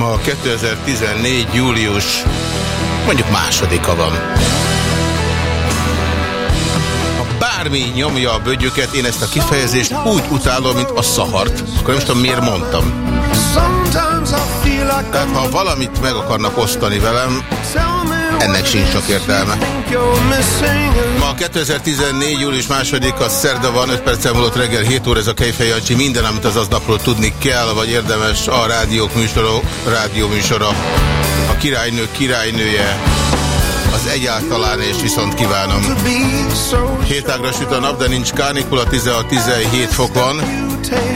Ma 2014. július mondjuk másodika van. Ha bármi nyomja a bögyöket, én ezt a kifejezést úgy utálom, mint a szahart. Akkor nem tudom, miért mondtam. Tehát ha valamit meg akarnak osztani velem, ennek sincs sok értelme. Ma 2014. július második, a szerda van, 5 perccel múlott reggel 7 óra, ez a Kejfej. Minden, amit az aznapról tudni kell, vagy érdemes a rádiók műsora, rádió műsora. A királynő királynője, az egyáltalán és viszont kívánom. Hétágra süt a nap, de nincs kánikula, 16-17 fok van.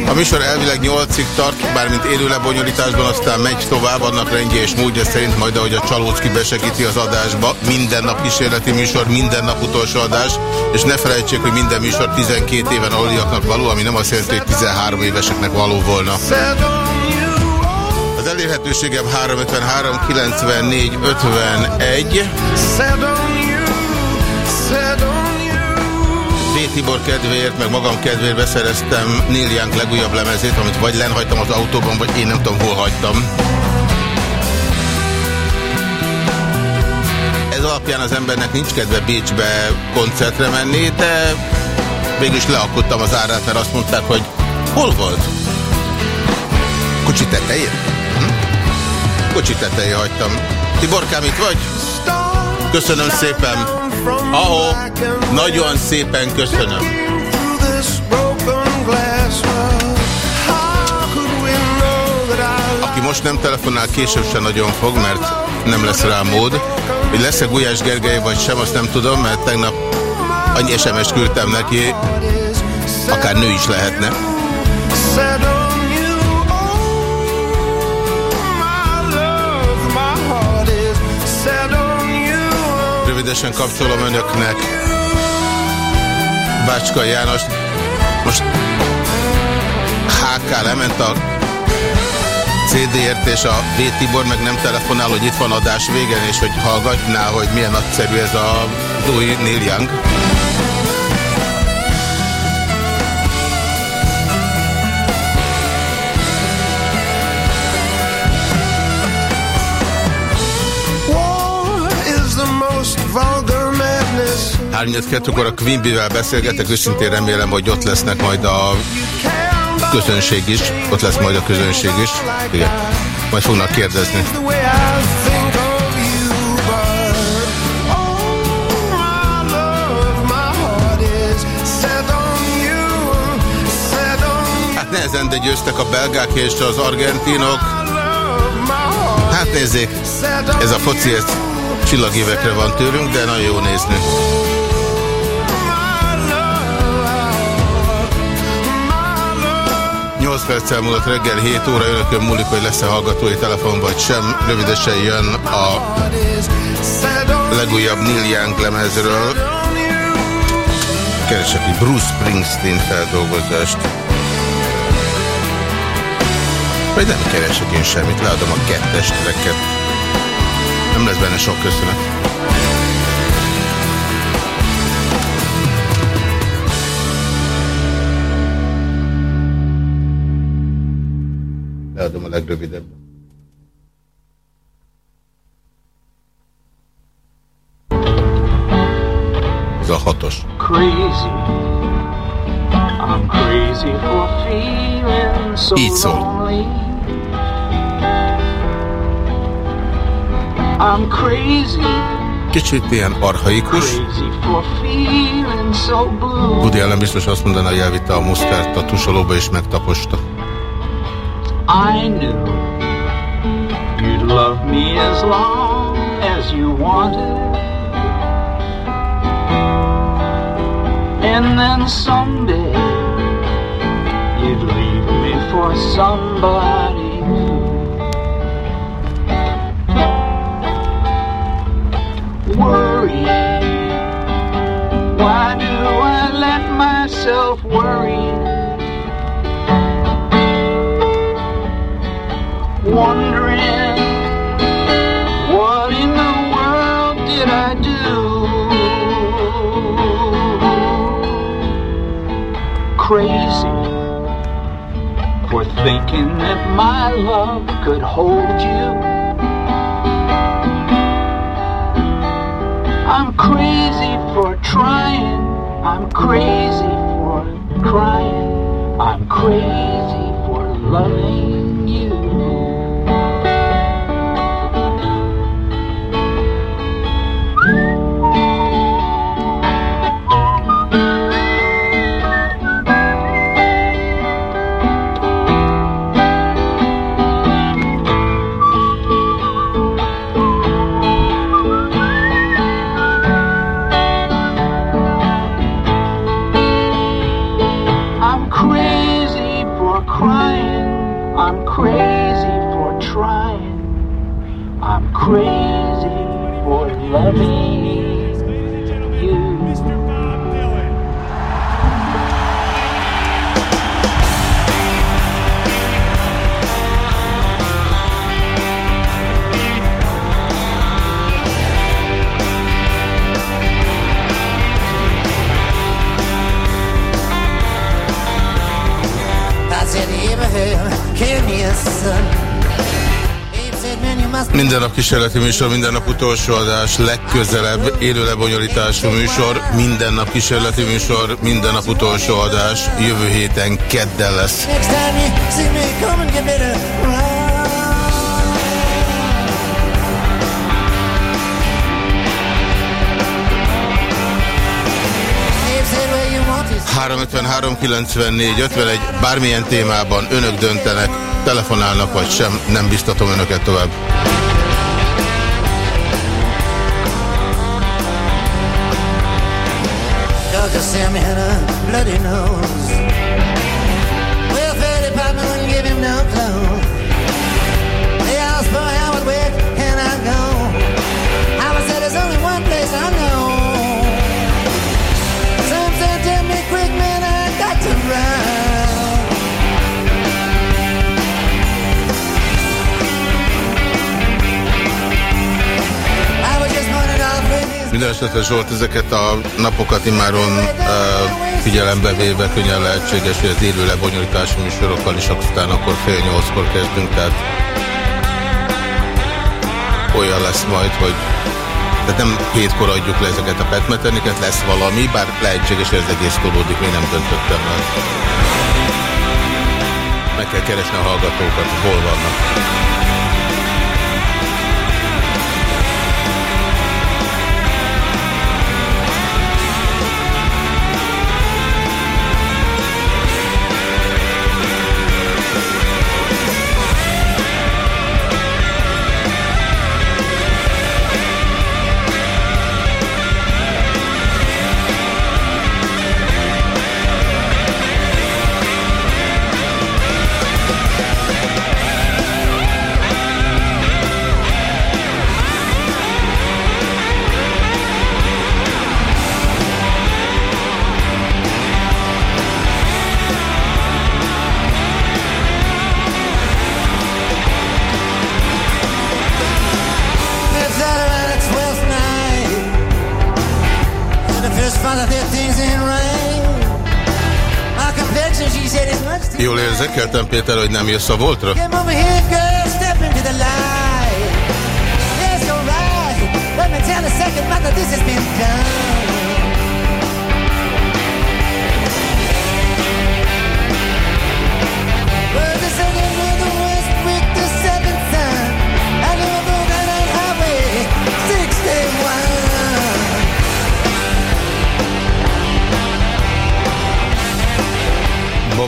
A műsor elvileg 8-ig tart, bármint élő lebonyolításban, aztán megy tovább, annak rendje és módja szerint majd, ahogy a Csalócki besegíti az adásba. Minden nap kísérleti műsor, minden nap utolsó adás, és ne felejtsék, hogy minden műsor 12 éven aluliaknak való, ami nem azt jelenti, hogy 13 éveseknek való volna. Az elérhetőségem 353 94 51. V. Tibor kedvéért, meg magam kedvéért beszereztem Neil Young legújabb lemezét, amit vagy lenhagytam az autóban, vagy én nem tudom, hol hagytam. Ez alapján az embernek nincs kedve Bécsbe koncertre menni, de mégis leakadtam az árát, mert azt mondták, hogy hol volt? Kocsi tetején? Hm? Kocsi tetején hagytam. Tiborkám, itt vagy? Köszönöm szépen. Ahó, nagyon szépen köszönöm. Aki most nem telefonál, később se nagyon fog, mert nem lesz rá mód. Hogy lesz-e Gulyás Gergely vagy sem, azt nem tudom, mert tegnap annyi SMS küldtem neki, akár nő is lehetne. Rövidesen kapcsolom önöknek Bácska János. Most HK lement a CD-ért, és a V. Tibor meg nem telefonál, hogy itt van adás végen, és hogy hallgatná, hogy milyen nagyszerű ez a új Neil Young. Hárnyat kettőkor a Quimby-vel beszélgetek, őszintén remélem, hogy ott lesznek majd a közönség is, ott lesz majd a közönség is. Igen. Majd fognak kérdezni. Hát nehezen, de győztek a belgák és az argentinok. Hát nézzék, ez a foci, ez csillagévekre van tőlünk, de nagyon jó nézni. 8 perccel múlott reggel 7 óra önökön múlik, hogy lesz-e hallgatói telefon vagy sem. Rövidesen jön a legújabb Neil Young lemezről. Keresek egy Bruce Springsteen feldolgozást. Vagy nem keresek én semmit, leadom a kettes tracket. Nem lesz benne sok köszönet. Leadom a legrövidebb. Ez a hatos. Így szól. I'm crazy. Kicsit ilyen arhaikus. Woody Allen biztos azt mondaná, hogy elvitte a musztert a tusolóba és megtaposta. I knew you'd love me as long as you wanted. And then someday you'd leave me for somebody new. Worry. Why do I let myself worry? Wondering what in the world did I do? Crazy for thinking that my love could hold you. I'm crazy for trying, I'm crazy for crying, I'm crazy for loving Minden nap kísérleti műsor, minden nap utolsó adás, legközelebb élő lebonyolítású műsor, minden nap kísérleti műsor, minden nap utolsó adás, jövő héten kedden lesz. Három 94 51, bármilyen témában önök döntenek, telefonálnak vagy sem, nem biztatom önöket tovább. Sam had a bloody nose. Welfare department wouldn't give him no clothes. Minden esetre Zsolt, ezeket a napokat immáron uh, figyelembe véve könnyen lehetséges, hogy az élő lebonyolítású műsorokkal is aztán akkor fél nyolckor kezdünk, tehát olyan lesz majd, hogy tehát nem hétkor adjuk le ezeket a petmeteniket, lesz valami, bár lehetséges, hogy ez egész tolódik, még nem döntöttem meg. Meg kell keresni a hallgatókat, hol vannak. Péter, hogy nem jössz a voltra?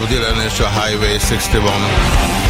Bob Dylan és a Highway 61.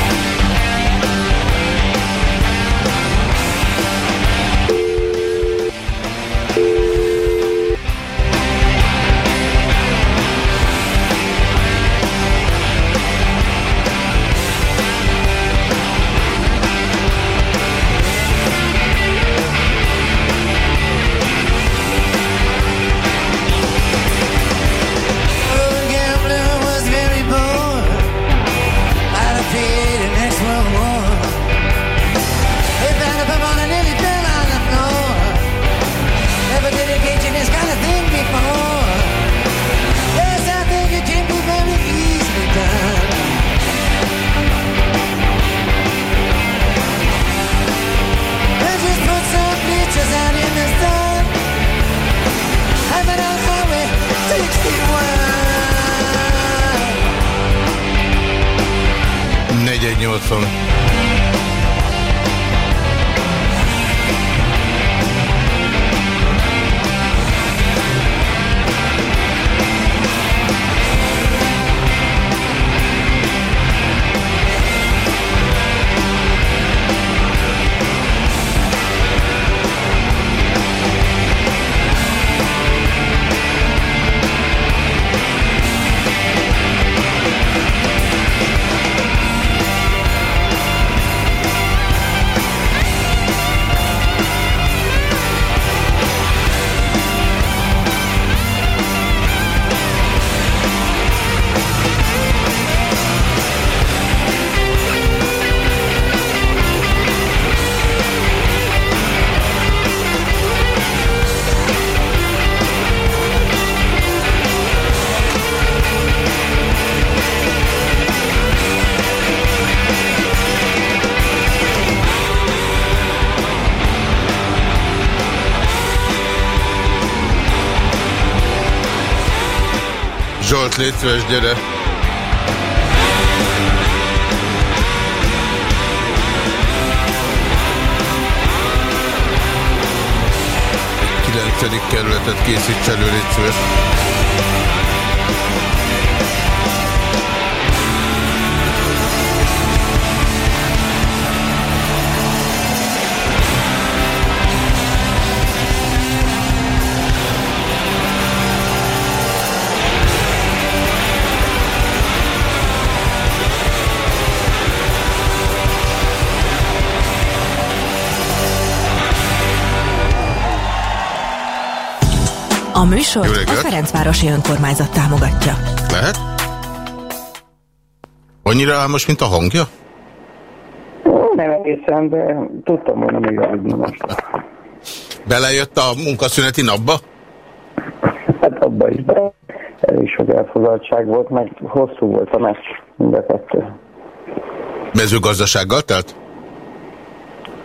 légy szíves, gyere! Egy kilencedik kerületet készíts elő, légy szíves. A műsor a Ferencvárosi Önkormányzat támogatja. Lehet? Annyira most, mint a hangja? Nem egészen, de tudtam volna még aludni most. Belejött a munkaszüneti napba? Hát abba is, de elég sok elfoglaltság volt, meg hosszú volt a meccs, mind a kettő. Mezőgazdasággal telt?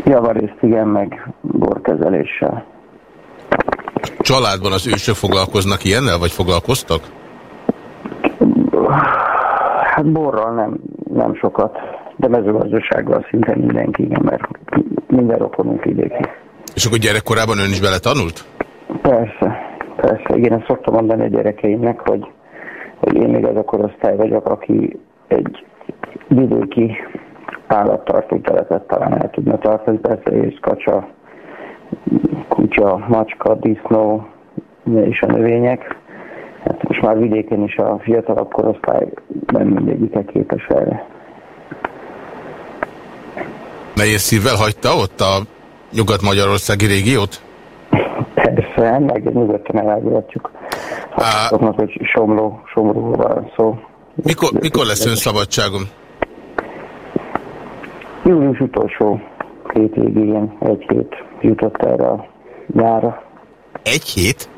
Javarészt igen, meg borkezeléssel. Családban az ősök foglalkoznak ilyennel, vagy foglalkoztak? Hát borral nem, nem sokat, de mezőgazdasággal szinte mindenki, igen, mert minden rokonunk vidéki. És akkor gyerekkorában ön is bele tanult? Persze, persze. Igen, ezt szoktam mondani a gyerekeimnek, hogy, hogy én még az a korosztály vagyok, aki egy vidéki állattartó telepet talán el tudna tartani, persze, és kacsa, kutya, macska, disznó és a növények. Hát most már vidéken is a fiatalabb korosztály nem mindegyike képes erre. Nehéz szívvel hagyta ott a nyugat-magyarországi régiót? Persze, meg nyugodtan elágulhatjuk. Azoknak, hogy Somló, Somlóval van szó. Mikor, mikor lesz ön szabadságon? Július utolsó két végén egy hét jutott erre a nyára. Egy hét?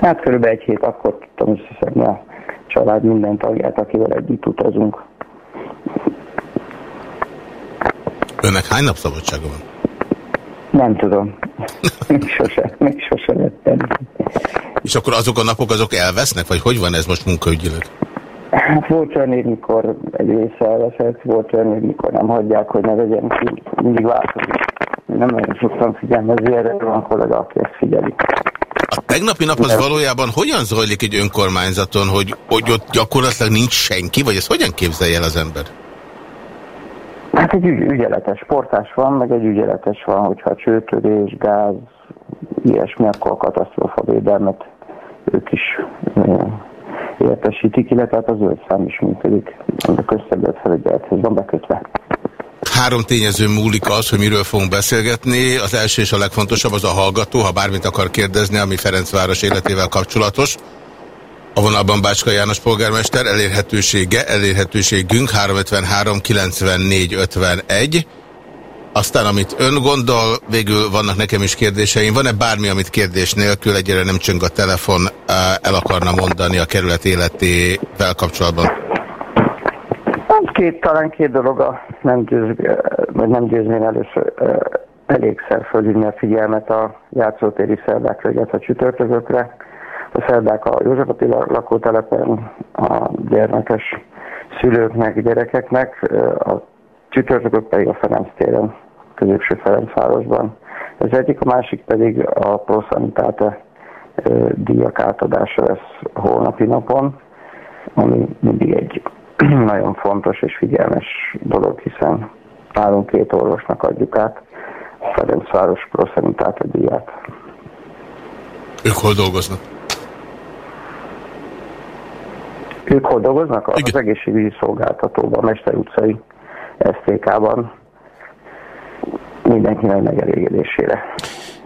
Hát körülbelül egy hét akkor tudtam összeszedni a család minden tagját, akivel együtt utazunk. Önnek hány nap szabadsága van? Nem tudom. még sose, még sose lettem. És akkor azok a napok azok elvesznek, vagy hogy van ez most munkaügyileg? Hát volt olyan év, mikor egy része elveszett, volt olyan év, mikor nem hagyják, hogy ne vegyen ki. Mindig változik. Én nem nagyon szoktam figyelmezni, erre van kollega, aki ezt figyeli. A tegnapi nap az valójában hogyan zajlik egy önkormányzaton, hogy, hogy ott gyakorlatilag nincs senki, vagy ezt hogyan képzelje el az ember? Hát egy ügy, ügyeletes portás van, meg egy ügyeletes van, hogyha csőtörés, gáz, ilyesmi, akkor a katasztrófa védelmet ők is értesítik, illetve hát az zöld szám is működik, a közterület felügyelethez van bekötve. Három tényező múlik az, hogy miről fogunk beszélgetni. Az első és a legfontosabb az a hallgató, ha bármit akar kérdezni, ami Ferencváros életével kapcsolatos. A vonalban Bácska János polgármester elérhetősége, elérhetőségünk 353 94 51. Aztán, amit ön gondol, végül vannak nekem is kérdéseim. Van-e bármi, amit kérdés nélkül egyre nem csöng a telefon, el akarna mondani a kerület életével kapcsolatban? Két, talán két dolog nem, győz, vagy nem győzném először elégszer fölhívni a figyelmet a játszótéri szerdákra, illetve a csütörtökökre. A szerdák a József Attila lakótelepen a gyermekes szülőknek, gyerekeknek, a csütörtökök pedig a Ferenc téren, középső Ferencvárosban. Ez egyik, a másik pedig a Proszanitáte díjak átadása lesz holnapi napon, ami mindig egy nagyon fontos és figyelmes dolog, hiszen nálunk két orvosnak adjuk át Ferencváros Proszanitáte díját. Ők hol dolgoznak? Ők hol dolgoznak? Igen. Az egészségügyi szolgáltatóban, Mester utcai STK-ban. Mindenkinek megelégedésére.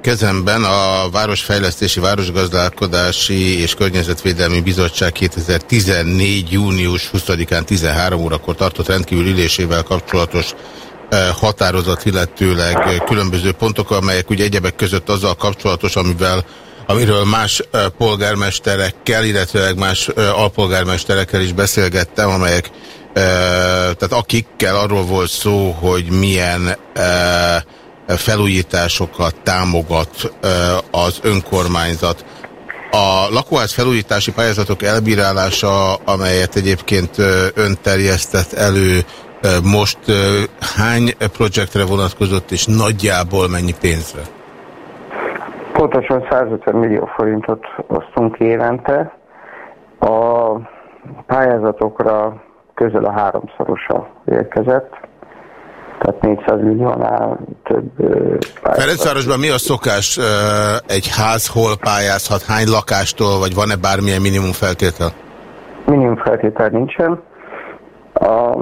Kezemben a Városfejlesztési, Városgazdálkodási és Környezetvédelmi Bizottság 2014. június 20-án 13 órakor tartott rendkívül ülésével kapcsolatos eh, határozat, illetőleg különböző pontok, amelyek ugye egyebek között azzal kapcsolatos, amivel amiről más polgármesterekkel, illetve más alpolgármesterekkel is beszélgettem, amelyek, tehát akikkel arról volt szó, hogy milyen felújításokat támogat az önkormányzat. A lakóház felújítási pályázatok elbírálása, amelyet egyébként ön terjesztett elő, most hány projektre vonatkozott, és nagyjából mennyi pénzre? Pontosan 150 millió forintot osztunk évente. A pályázatokra közel a háromszorosa érkezett, tehát 400 milliónál több pályázat. Ferencvárosban mi a szokás? Egy ház hol pályázhat? Hány lakástól, vagy van-e bármilyen minimum feltétel? Minimum feltétel nincsen. A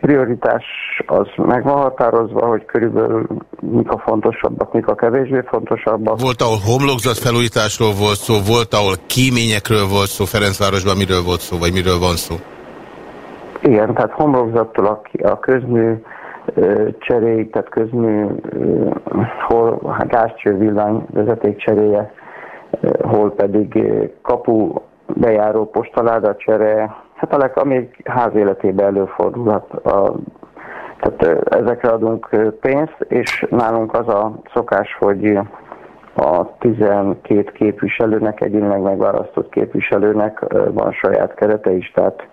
prioritás az meg van határozva, hogy körülbelül mik a fontosabbak, mik a kevésbé fontosabbak. Volt, ahol homlokzat felújításról volt szó, volt, ahol kíményekről volt szó, Ferencvárosban miről volt szó, vagy miről van szó? Igen, tehát homlokzattól a, a közmű cseréig, tehát közmű hol gázcső villany vezeték cseréje, hol pedig kapu bejáró postaláda csere, hát a ami ház életében előfordulhat. A, tehát ezekre adunk pénzt, és nálunk az a szokás, hogy a 12 képviselőnek, egyénileg megválasztott képviselőnek van saját kerete is, tehát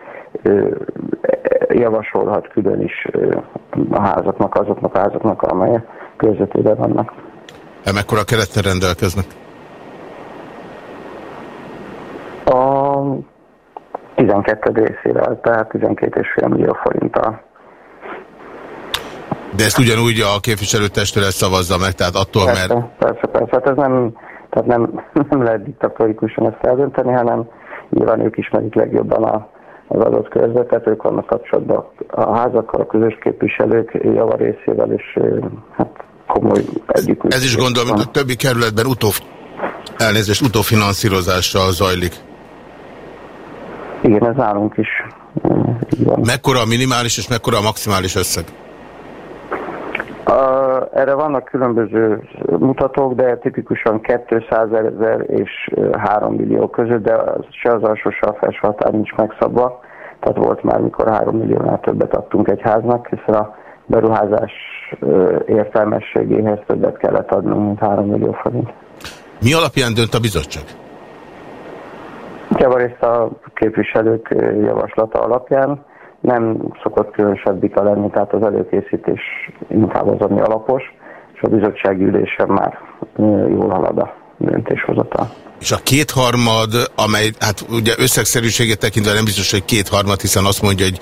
javasolhat külön is a házaknak, azoknak a házaknak, amelyek körzetében vannak. E mekkora kerettel rendelkeznek? A 12 részével, tehát 12,5 millió forinttal. De ezt ugyanúgy a képviselőtestület szavazza meg, tehát attól, persze, mert... Persze, persze, hát ez nem, tehát nem, nem lehet diktatorikusan ezt eldönteni, hanem nyilván ők ismerik legjobban a, az adott körzetet, ők vannak kapcsolatban a házakkal, a közös képviselők javarészével, és hát komoly együtt. Ez is gondolom, hogy a többi kerületben utó, elnézést, utófinanszírozással zajlik. Igen, ez nálunk is. Mekkora a minimális és mekkora a maximális összeg? Erre vannak különböző mutatók, de tipikusan 200 ezer és 3 millió között, de se az alsó, se a felső határ nincs megszabva. Tehát volt már, mikor 3 milliónál többet adtunk egy háznak, hiszen a beruházás értelmességéhez többet kellett adnunk, mint 3 millió forint. Mi alapján dönt a bizottság? Javarészt a képviselők javaslata alapján nem szokott különösebb vita lenni, tehát az előkészítés inkább az, ami alapos, és a bizottsági ülésen már jól halad a döntéshozatal. És a kétharmad, amely, hát ugye összegszerűségét tekintve nem biztos, hogy kétharmad, hiszen azt mondja, hogy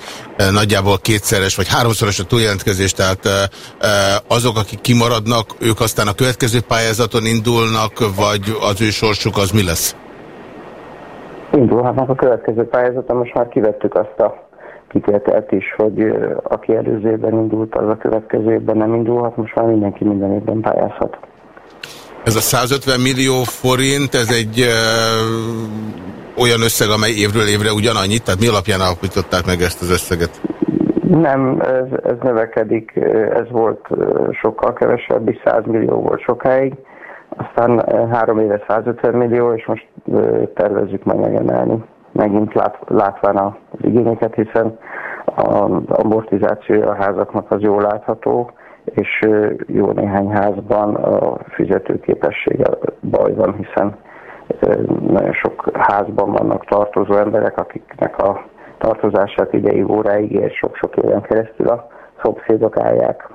nagyjából kétszeres vagy háromszoros a túljelentkezés, tehát azok, akik kimaradnak, ők aztán a következő pályázaton indulnak, vagy az ő sorsuk az mi lesz? Indulhatnak a következő pályázaton, most már kivettük azt a kitételt is, hogy aki előző évben indult, az a következő évben nem indulhat, most már mindenki minden évben pályázhat. Ez a 150 millió forint, ez egy ö, olyan összeg, amely évről évre ugyanannyit, tehát mi alapján alapították meg ezt az összeget? Nem, ez, ez növekedik, ez volt sokkal kevesebb, 100 millió volt sokáig, aztán három éve 150 millió, és most tervezzük meg megemelni megint lát, látván az igényeket, hiszen az amortizációja a házaknak az jól látható, és jó néhány házban a fizetőképessége baj van, hiszen nagyon sok házban vannak tartozó emberek, akiknek a tartozását ideig óráig és sok-sok éven keresztül a szomszédok állják.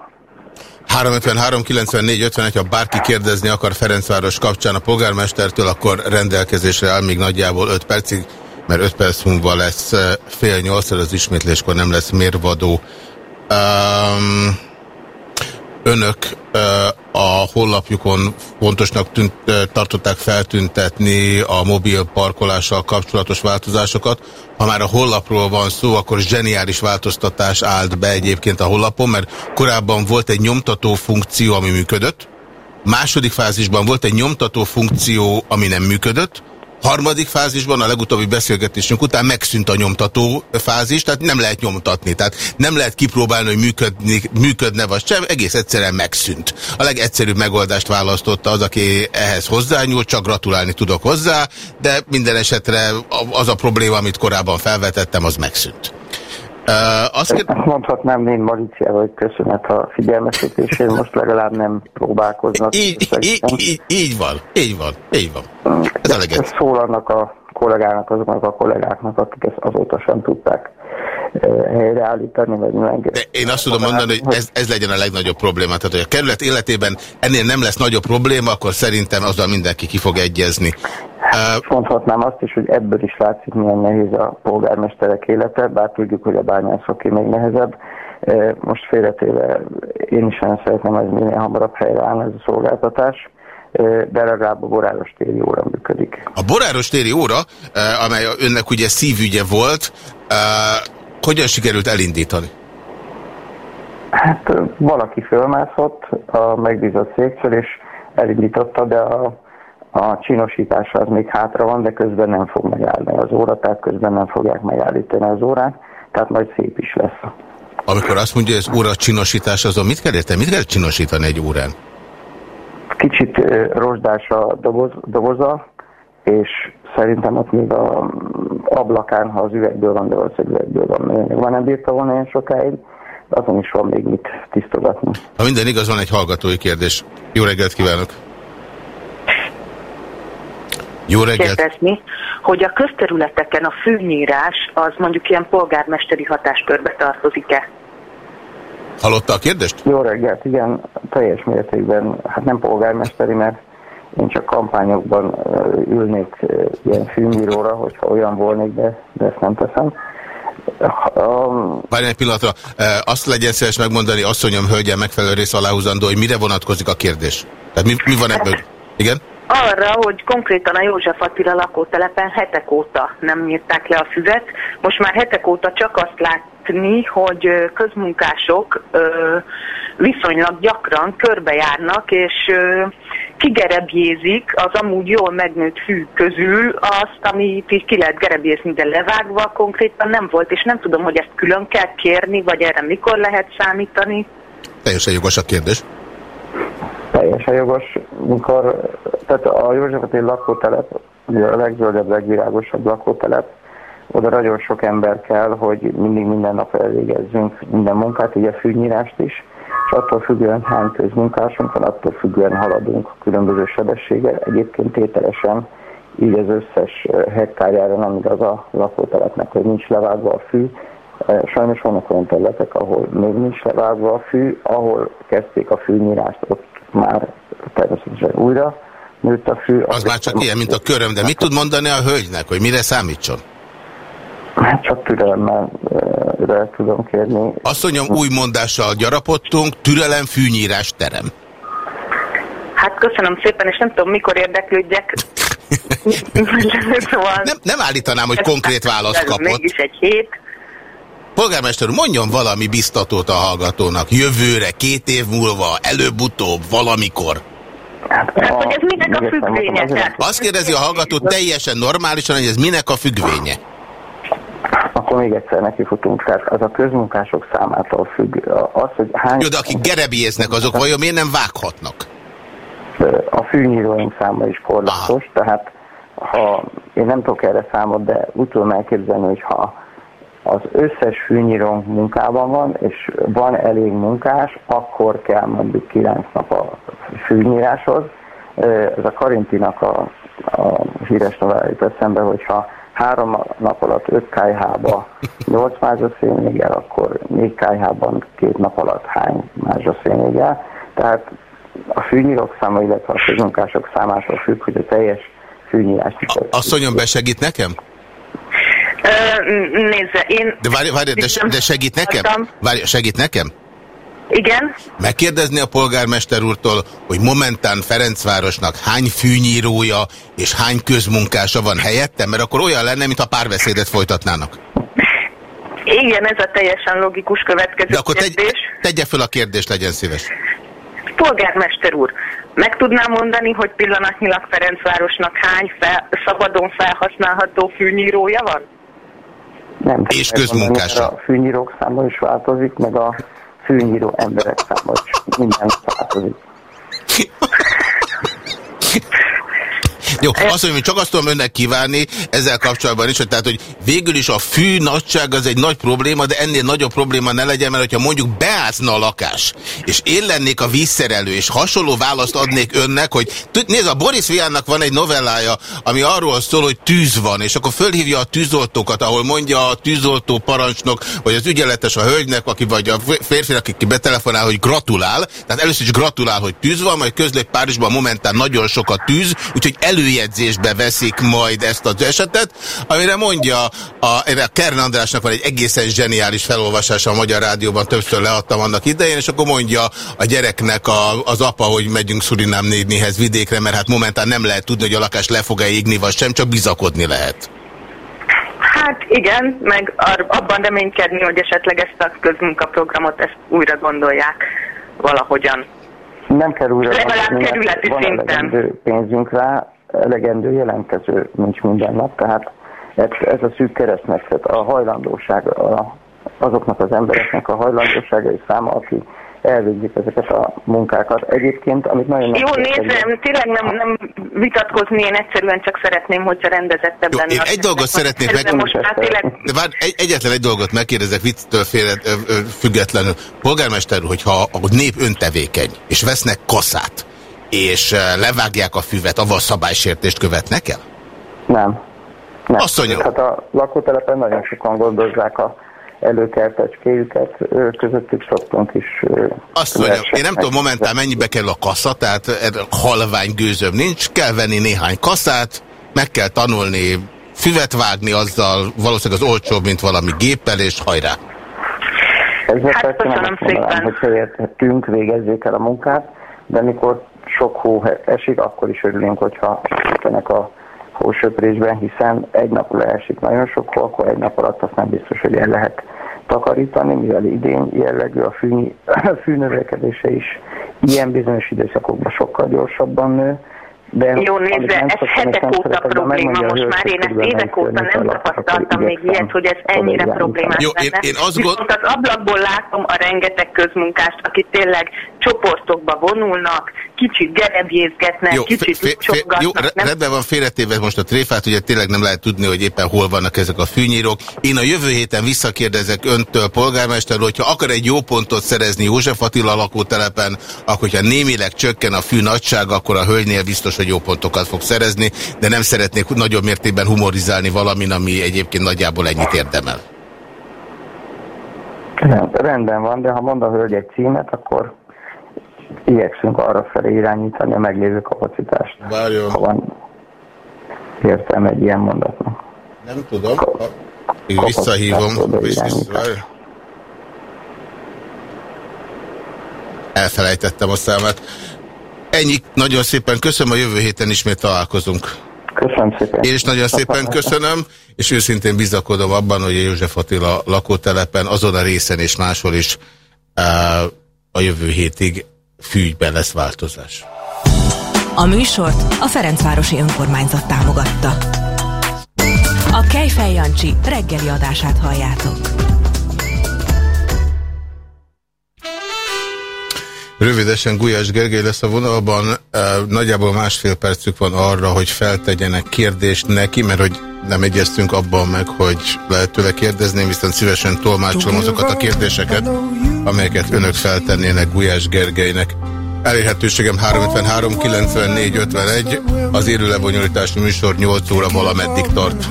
353 94 51, ha bárki kérdezni akar Ferencváros kapcsán a polgármestertől, akkor rendelkezésre áll még nagyjából 5 percig, mert 5 perc múlva lesz fél nyolc, az ismétléskor nem lesz mérvadó. Um, önök a honlapjukon fontosnak tűnt, tartották feltüntetni a mobil parkolással kapcsolatos változásokat. Ha már a honlapról van szó, akkor zseniális változtatás állt be egyébként a honlapon, mert korábban volt egy nyomtató funkció, ami működött, második fázisban volt egy nyomtató funkció, ami nem működött, Harmadik fázisban, a legutóbbi beszélgetésünk után megszűnt a nyomtató fázis, tehát nem lehet nyomtatni, tehát nem lehet kipróbálni, hogy működni, működne vagy sem, egész egyszerűen megszűnt. A legegyszerűbb megoldást választotta az, aki ehhez hozzányúlt, csak gratulálni tudok hozzá, de minden esetre az a probléma, amit korábban felvetettem, az megszűnt. Uh, azt kér... Mondhatnám én Mariciával, hogy köszönet a figyelmeztetésért, most legalább nem próbálkoznak. Így, így, így, így van, így van, így van. Ez a Ez szól annak a kollégának, azoknak a kollégáknak, akik ezt azóta sem tudták helyreállítani, vagy De én azt tudom mondani, hogy ez, ez legyen a legnagyobb probléma. Tehát, hogy a kerület életében ennél nem lesz nagyobb probléma, akkor szerintem azzal mindenki ki fog egyezni. Mondhatnám azt is, hogy ebből is látszik, milyen nehéz a polgármesterek élete, bár tudjuk, hogy a bányászoké még nehezebb. Most félretéve én is nagyon szeretném, hogy minél hamarabb helyreállna ez a szolgáltatás de legalább a Boráros téri óra működik. A Boráros téri óra, amely önnek ugye szívügye volt, hogyan sikerült elindítani? Hát valaki fölmászott a megbízott székszer, és elindította, de a, a csinosítása az még hátra van, de közben nem fog megállni az óra, tehát közben nem fogják megállítani az órát, tehát majd szép is lesz. Amikor azt mondja, hogy az óra csinosítás, azon mit kell érteni? Mit kell csinosítani egy órán? Kicsit rozsdás a doboz, doboza, és szerintem ott még a ablakán, ha az üvegből van, de valószínűleg üvegből van, van nem bírta volna ilyen sokáig, azon is van még mit tisztogatni. Ha minden igaz, van egy hallgatói kérdés. Jó reggelt kívánok! Jó reggelt! Kérdezni, hogy a közterületeken a fűnyírás az mondjuk ilyen polgármesteri hatáskörbe tartozik-e? Hallotta a kérdést? Jó reggelt, igen, teljes mértékben, hát nem polgármesteri, mert én csak kampányokban ülnék ilyen filmbíróra, hogyha olyan volnék, de, de ezt nem teszem. Um, Várj egy pillanatra, azt legyen szíves megmondani, asszonyom, hölgyel megfelelő rész aláhúzandó, hogy mire vonatkozik a kérdés? Tehát mi, mi van ebből? Igen? Arra, hogy konkrétan a József Attila lakótelepen hetek óta nem nyírták le a füvet. Most már hetek óta csak azt látni, hogy közmunkások viszonylag gyakran körbejárnak, és kigerebjézik az amúgy jól megnőtt fű közül azt, amit így ki lehet gerebjézni, de levágva konkrétan nem volt, és nem tudom, hogy ezt külön kell kérni, vagy erre mikor lehet számítani. Teljesen jogos a kérdés. Teljesen jogos, mikor, tehát a Józsefeti lakótelep, ugye a legzöldebb, legvirágosabb lakótelep, oda nagyon sok ember kell, hogy mindig minden nap elvégezzünk minden munkát, ugye a fűnyírást is, és attól függően hány közmunkásunk van, attól függően haladunk különböző sebességgel. Egyébként tételesen így az összes hektárjára nem igaz a lakótelepnek, hogy nincs levágva a fű. Sajnos vannak olyan területek, ahol még nincs levágva a fű, ahol kezdték a fűnyírást, ott már természetesen újra nőtt a fű. Az már csak ilyen, mint a köröm, de mit tud mondani a hölgynek, hogy mire számítson? Hát csak türelemmel le tudom kérni. Azt mondjam, új mondással gyarapodtunk, türelem, fűnyírás, terem. Hát köszönöm szépen, és nem tudom, mikor érdeklődjek. szóval nem, nem állítanám, hogy konkrét választ kapott. Mégis egy hét. Polgármester mondjon valami biztatót a hallgatónak. Jövőre, két év múlva, előbb-utóbb, valamikor. Hát, hát hogy ez minek a függvénye? Azt kérdezi a hallgató teljesen normálisan, hogy ez minek a függvénye akkor még egyszer nekifutunk. Tehát az a közmunkások számától függ. Az, hogy hány... Jó, de akik gerebjéznek, azok vajon miért nem vághatnak? A fűnyíróink száma is korlátos, tehát ha én nem tudok erre számot, de úgy tudom elképzelni, hogy ha az összes fűnyírónk munkában van, és van elég munkás, akkor kell mondjuk 9 nap a fűnyíráshoz. Ez a Karintinak a, a híres novella eszembe, hogyha három nap alatt 5 kh-ba 8 mázsaszénéggel, akkor 4 kh-ban két nap alatt hány mázsaszénéggel. Tehát a fűnyírok száma, illetve a közmunkások számásról függ, hogy a teljes fűnyírás... Asszonyom, besegít nekem? Nézze, én... De várj, várj, de, de segít nekem? Várj, segít nekem? Igen. Megkérdezni a polgármester úrtól, hogy momentán Ferencvárosnak hány fűnyírója és hány közmunkása van helyette, mert akkor olyan lenne, mintha párbeszédet folytatnának. Igen, ez a teljesen logikus következő De akkor tegy, tegye fel a kérdést, legyen szíves. Polgármester úr, meg tudnám mondani, hogy pillanatnyilag Ferencvárosnak hány fel, szabadon felhasználható fűnyírója van? Nem. És közmunkása. A fűnyírók száma is változik, meg a fűnyíró emberek száma is minden változik. Jó, azt mondom, hogy csak azt tudom önnek kívánni ezzel kapcsolatban is, hogy, tehát, hogy végül is a fű nagyság az egy nagy probléma, de ennél nagyobb probléma ne legyen, mert hogyha mondjuk beázna a lakás, és én lennék a vízszerelő, és hasonló választ adnék önnek, hogy nézd, a Boris Viannak van egy novellája, ami arról szól, hogy tűz van, és akkor fölhívja a tűzoltókat, ahol mondja a tűzoltó parancsnok, vagy az ügyeletes a hölgynek, aki vagy a férfi, aki betelefonál, hogy gratulál, tehát először is gratulál, hogy tűz van, majd közlek Párizsban momentán nagyon sok a tűz, úgyhogy elő előjegyzésbe veszik majd ezt az esetet, amire mondja, a, a Kern Andrásnak van egy egészen zseniális felolvasása a Magyar Rádióban, többször leadtam annak idején, és akkor mondja a gyereknek a, az apa, hogy megyünk Surinám nédnihez vidékre, mert hát momentán nem lehet tudni, hogy a lakás le fog-e égni, vagy sem, csak bizakodni lehet. Hát igen, meg abban reménykedni, hogy esetleg ezt a közmunkaprogramot ezt újra gondolják valahogyan. Nem kell újra Legalább kerületi van szinten. pénzünk rá, elegendő jelentkező nincs minden nap, tehát ez, ez a szűk keresztmetszet, a hajlandóság, a, azoknak az embereknek a hajlandósága és száma, aki elvégzik ezeket a munkákat. Egyébként, amit nagyon... Jó, nézem, tényleg nem, nem vitatkozni, én egyszerűen csak szeretném, hogyha rendezettebb lenne. Én egy dolgot szeretnék meg... Most már tényleg... De egy, egyetlen egy dolgot megkérdezek vicctől féle, ö, ö, függetlenül. Polgármester, hogyha a nép öntevékeny, és vesznek kaszát, és levágják a füvet, avval szabálysértést követnek el? Nem. nem. Azt mondja. Hát a lakótelepen nagyon sokan gondozzák a előkeltecskéjüket, közöttük szoktunk is. Azt mondja, én nem tudom momentán mennyibe kell a kassa, tehát halvány gőzöm nincs, kell venni néhány kasszát, meg kell tanulni füvet vágni azzal, valószínűleg az olcsóbb, mint valami géppel, és hajrá. Ezzel hát, nem mondanám, hogyha értettünk, végezzék el a munkát, de mikor sok hó esik, akkor is örülünk, hogyha segítenek a hósöprésben, hiszen egy nap leesik nagyon sok hó, akkor egy nap alatt azt nem biztos, hogy el lehet takarítani, mivel idén jellegű a fű, fűnövekedése is ilyen bizonyos időszakokban sokkal gyorsabban nő, de Jó, nézze, ez hetek óta probléma most már, én ezt évek óta nem tapasztaltam még ilyet, hogy ez ennyire problémás Jó, én, én azt gond... Viszont az ablakból látom a rengeteg közmunkást, akik tényleg csoportokba vonulnak, kicsit gerebjézgetnek, jó, kicsit Jó, nem... rendben van félretéve most a tréfát, ugye tényleg nem lehet tudni, hogy éppen hol vannak ezek a fűnyírok. Én a jövő héten visszakérdezek öntől, polgármester, hogyha akar egy jó pontot szerezni József Attila lakótelepen, akkor hogyha némileg csökken a fű nagysága, akkor a hölgynél biztos, hogy jó pontokat fog szerezni, de nem szeretnék nagyobb mértékben humorizálni valamin, ami egyébként nagyjából ennyit érdemel. Rendben van, de ha mond a hölgy egy címet, akkor igyekszünk arra felé irányítani a meglévő kapacitást. Várjon. Ha van értelme egy ilyen mondatnak. Nem tudom. Én visszahívom. Elfelejtettem a számát. Ennyi, nagyon szépen köszönöm, a jövő héten ismét találkozunk. Köszönöm szépen. Én is nagyon szépen köszönöm, és őszintén bizakodom abban, hogy a József Attila lakótelepen, azon a részen és máshol is a jövő hétig fűgyben lesz változás. A műsort a Ferencvárosi Önkormányzat támogatta. A Kejfej Jancsi reggeli adását halljátok. Rövidesen Gulyás Gergely lesz a vonalban, nagyjából másfél percük van arra, hogy feltegyenek kérdést neki, mert hogy nem egyeztünk abban meg, hogy lehet tőle kérdezni, viszont szívesen tolmácsolom azokat a kérdéseket, amelyeket önök feltennének Gulyás Gergelynek. Elérhetőségem 353 94 51, az élő lebonyolítási műsor 8 óra valameddig tart.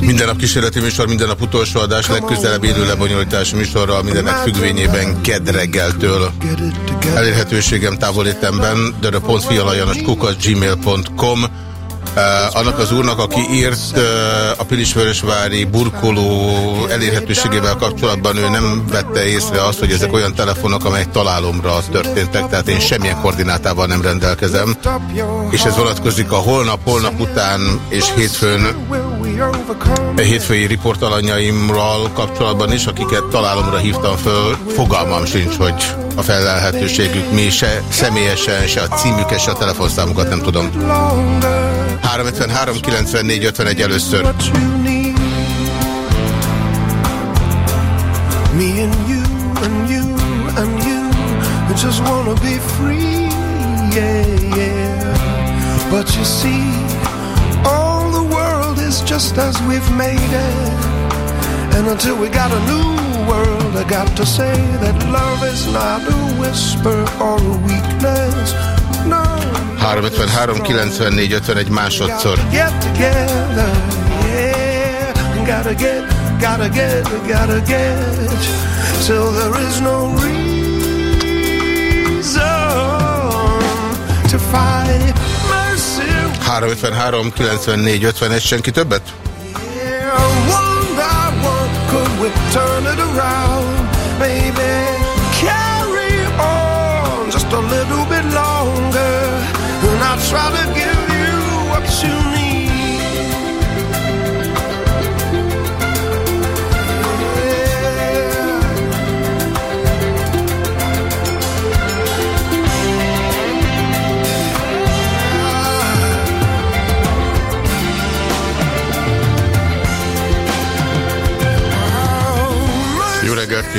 Minden nap kísérleti műsor, minden nap utolsó adás, legközelebb élő lebonyolítási műsorral mindenek függvényében kedd reggeltől. Elérhetőségem távolétemben dörö.fialajanoskukat.gmail.com Uh, annak az úrnak, aki írt uh, a Pilisvörösvári burkoló elérhetőségével kapcsolatban, ő nem vette észre azt, hogy ezek olyan telefonok, amelyek találomra történtek, tehát én semmilyen koordinátával nem rendelkezem. És ez vonatkozik a holnap, holnap után és hétfőn a hétfői riportalanyaimral kapcsolatban is, akiket találomra hívtam föl, fogalmam sincs, hogy a felelhetőségük mi se személyesen, se a címüket, se a telefonszámukat nem tudom. 353 94 51 először. But you see, all the world is just as we've made it. And until we got a new world, I got to say that love is not a whisper or a weakness. 353 94 51 másodszor. Gotta get, gotta get, gotta get Till there is no reason to fight mercy 353 94 51 senki többet? Yeah, could turn it around Maybe carry on just a little bit longer. And I'll try to give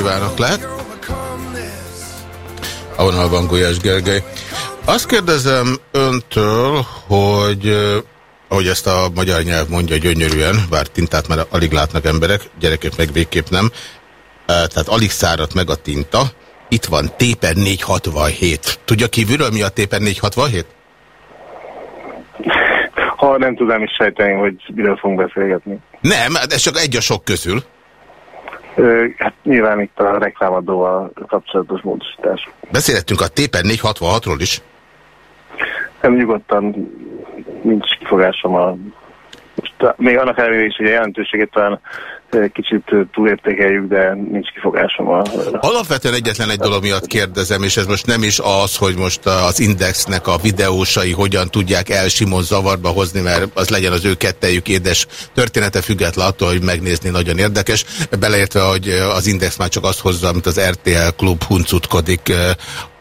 kívánok, lehet? A vonalban Gulyás Gergely. Azt kérdezem öntől, hogy ahogy ezt a magyar nyelv mondja gyönyörűen, bár tintát már alig látnak emberek, gyerekek meg végképp nem, tehát alig száradt meg a tinta, itt van Téper 467. Tudja kívülről mi a Téper 467? Ha nem tudám is sejteni, hogy miről fogunk beszélgetni. Nem, ez csak egy a sok közül. Hát nyilván itt a reklámadóval kapcsolatos módosítás. Beszélhettünk a Téper 466-ról is. Nem nyugodtan nincs kifogásom a... Most, még annak ellenére is, hogy a jelentőséget talán kicsit túlértékeljük, de nincs kifogásom a... Alapvetően egyetlen egy dolog miatt kérdezem, és ez most nem is az, hogy most az Indexnek a videósai hogyan tudják el Simon zavarba hozni, mert az legyen az ő kettejük édes története független attól, hogy megnézni nagyon érdekes. Beleértve, hogy az Index már csak azt hozza, amit az RTL klub huncutkodik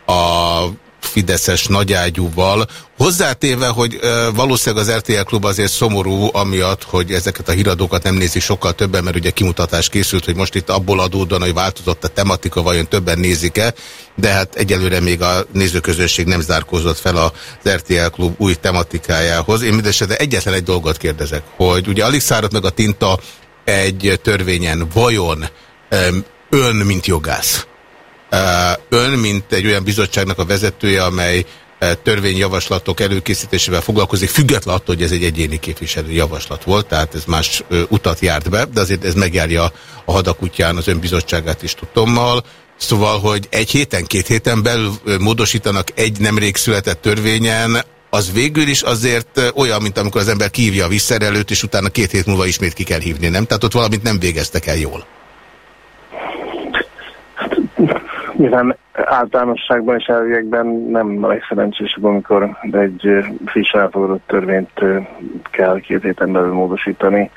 a Fideszes nagyágyúval. Hozzátéve, hogy valószínűleg az RTL Klub azért szomorú, amiatt, hogy ezeket a híradókat nem nézi sokkal többen, mert ugye kimutatás készült, hogy most itt abból adódóan, hogy változott a tematika, vajon többen nézik-e, de hát egyelőre még a nézőközönség nem zárkózott fel az RTL Klub új tematikájához. Én mindesetre egyetlen egy dolgot kérdezek, hogy ugye alig száradt meg a tinta egy törvényen, vajon ön, mint jogász, Ön, mint egy olyan bizottságnak a vezetője, amely törvényjavaslatok előkészítésével foglalkozik, független attól, hogy ez egy egyéni képviselő javaslat volt, tehát ez más utat járt be, de azért ez megjárja a hadakutyán az önbizottságát is tudtommal. Szóval, hogy egy héten, két héten belül módosítanak egy nemrég született törvényen, az végül is azért olyan, mint amikor az ember kívja a visszerelőt, és utána két hét múlva ismét ki kell hívni, nem? Tehát ott valamit nem végeztek el jól. Nyilván általánosságban és elviekben nem a legszerencsésebb, amikor egy friss elfogadott törvényt kell két héten belül módosítani.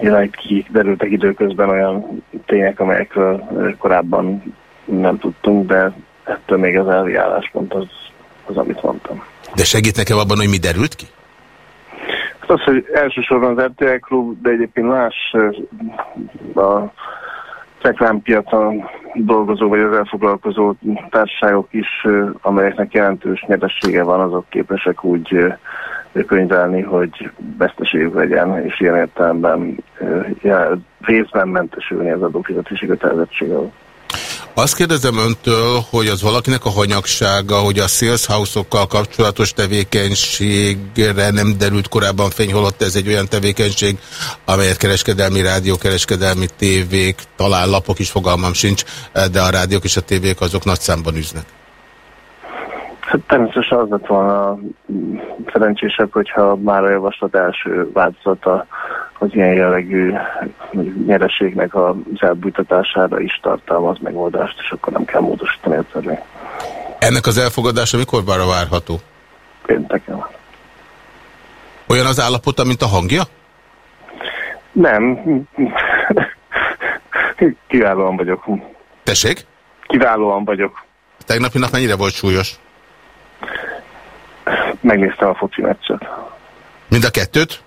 Nyilván itt kiderültek időközben olyan tények, amelyekről korábban nem tudtunk, de ettől még az elvi álláspont az, az, amit mondtam. De segít nekem abban, hogy mi derült ki? Hát az, hogy elsősorban az RTL Klub, de egyébként más a reklámpiacon dolgozó vagy ezzel foglalkozó társaságok is, amelyeknek jelentős nyeressége van, azok képesek úgy könyvelni, hogy veszteségük legyen, és ilyen értelemben részben mentesülni az adófizetési kötelezettséggel. Azt kérdezem öntől, hogy az valakinek a hanyagsága, hogy a sales house-okkal kapcsolatos tevékenységre nem derült korábban fény, holott ez egy olyan tevékenység, amelyet kereskedelmi rádió, kereskedelmi tévék, talán lapok is fogalmam sincs, de a rádiók és a tévék azok nagy számban üznek. Hát természetesen az lett volna szerencsésebb, hogyha már a javaslat első változata az ilyen jellegű nyereségnek az elbújtatására is tartalmaz megoldást, és akkor nem kell módosítani a törvényt. Ennek az elfogadása mikor várra várható? Pénteken. Olyan az állapota, mint a hangja? Nem. Kiválóan vagyok. Tessék? Kiválóan vagyok. Tegnapi nap mennyire volt súlyos? Megnéztem a foci meccset. Mind a kettőt?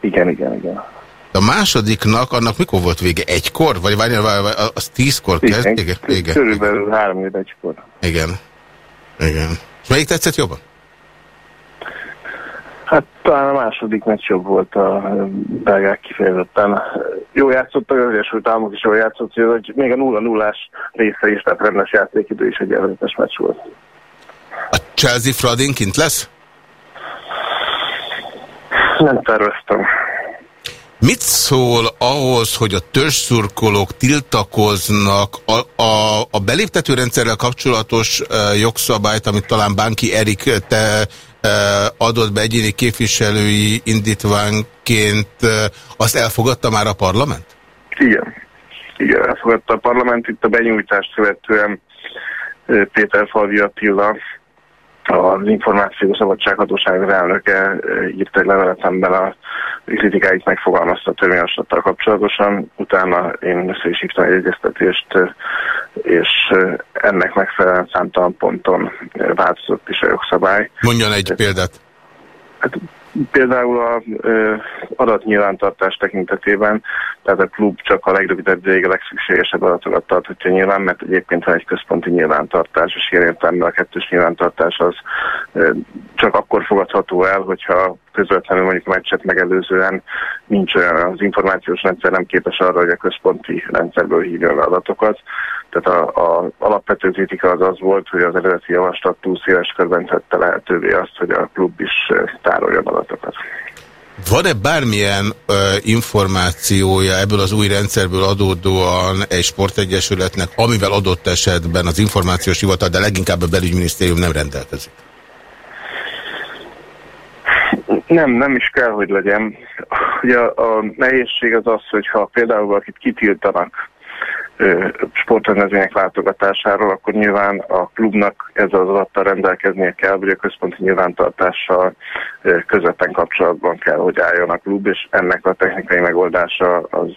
Igen, igen, igen. A másodiknak, annak mikor volt vége? Egykor? Vagy várjál, az tízkor kezd? Igen, igen. igen. Körülbelül három év egykor. Igen. Igen. És melyik tetszett jobban? Hát talán a második meccs jobb volt a belgák kifejezetten. Jó játszottak, az Egyesült Államok is jól játszott, hogy még a 0-0-ás része is, tehát rendes játékidő is egy előzetes meccs volt. A Chelsea Fradin kint lesz? Nem terveztem. Mit szól ahhoz, hogy a törzszurkolók tiltakoznak a, a, a beléptető rendszerrel kapcsolatos uh, jogszabályt, amit talán Bánki Erik te uh, adott be egyéni képviselői indítványként, uh, azt elfogadta már a parlament? Igen. Igen, elfogadta a parlament. Itt a benyújtást követően Péter Falvi Attila az információs szabadsághatóság elnöke eh, írt egy levelet, amiben a kritikáit megfogalmazta a törvényjavaslattal kapcsolatosan. Utána én össze is hívtam egy egyeztetést, eh, és eh, ennek megfelelően számtalan ponton változott is a jogszabály. Mondjon egy példát. Hát Például az adatnyilvántartás tekintetében, tehát a klub csak a legrövidebb ideig a legszükségesebb adatokat tarthatja nyilván, mert egyébként van egy központi nyilvántartás, és ilyen értelemben a kettős nyilvántartás az csak akkor fogadható el, hogyha közvetlenül mondjuk a meccset megelőzően nincs olyan, az információs rendszer nem képes arra, hogy a központi rendszerből hívja az adatokat. Tehát a, a alapvető kritika az az volt, hogy az eredeti javaslat túl széles körben tette lehetővé azt, hogy a klub is tároljon adatokat. Van-e bármilyen ö, információja ebből az új rendszerből adódóan egy sportegyesületnek, amivel adott esetben az információs hivatal, de leginkább a belügyminisztérium nem rendelkezik? Nem, nem is kell, hogy legyen. Ugye a, a nehézség az az, hogyha például valakit kitiltanak sportrendezvények látogatásáról, akkor nyilván a klubnak ezzel az adattal rendelkeznie kell, vagy a központi nyilvántartással közvetlen kapcsolatban kell, hogy álljon a klub, és ennek a technikai megoldása az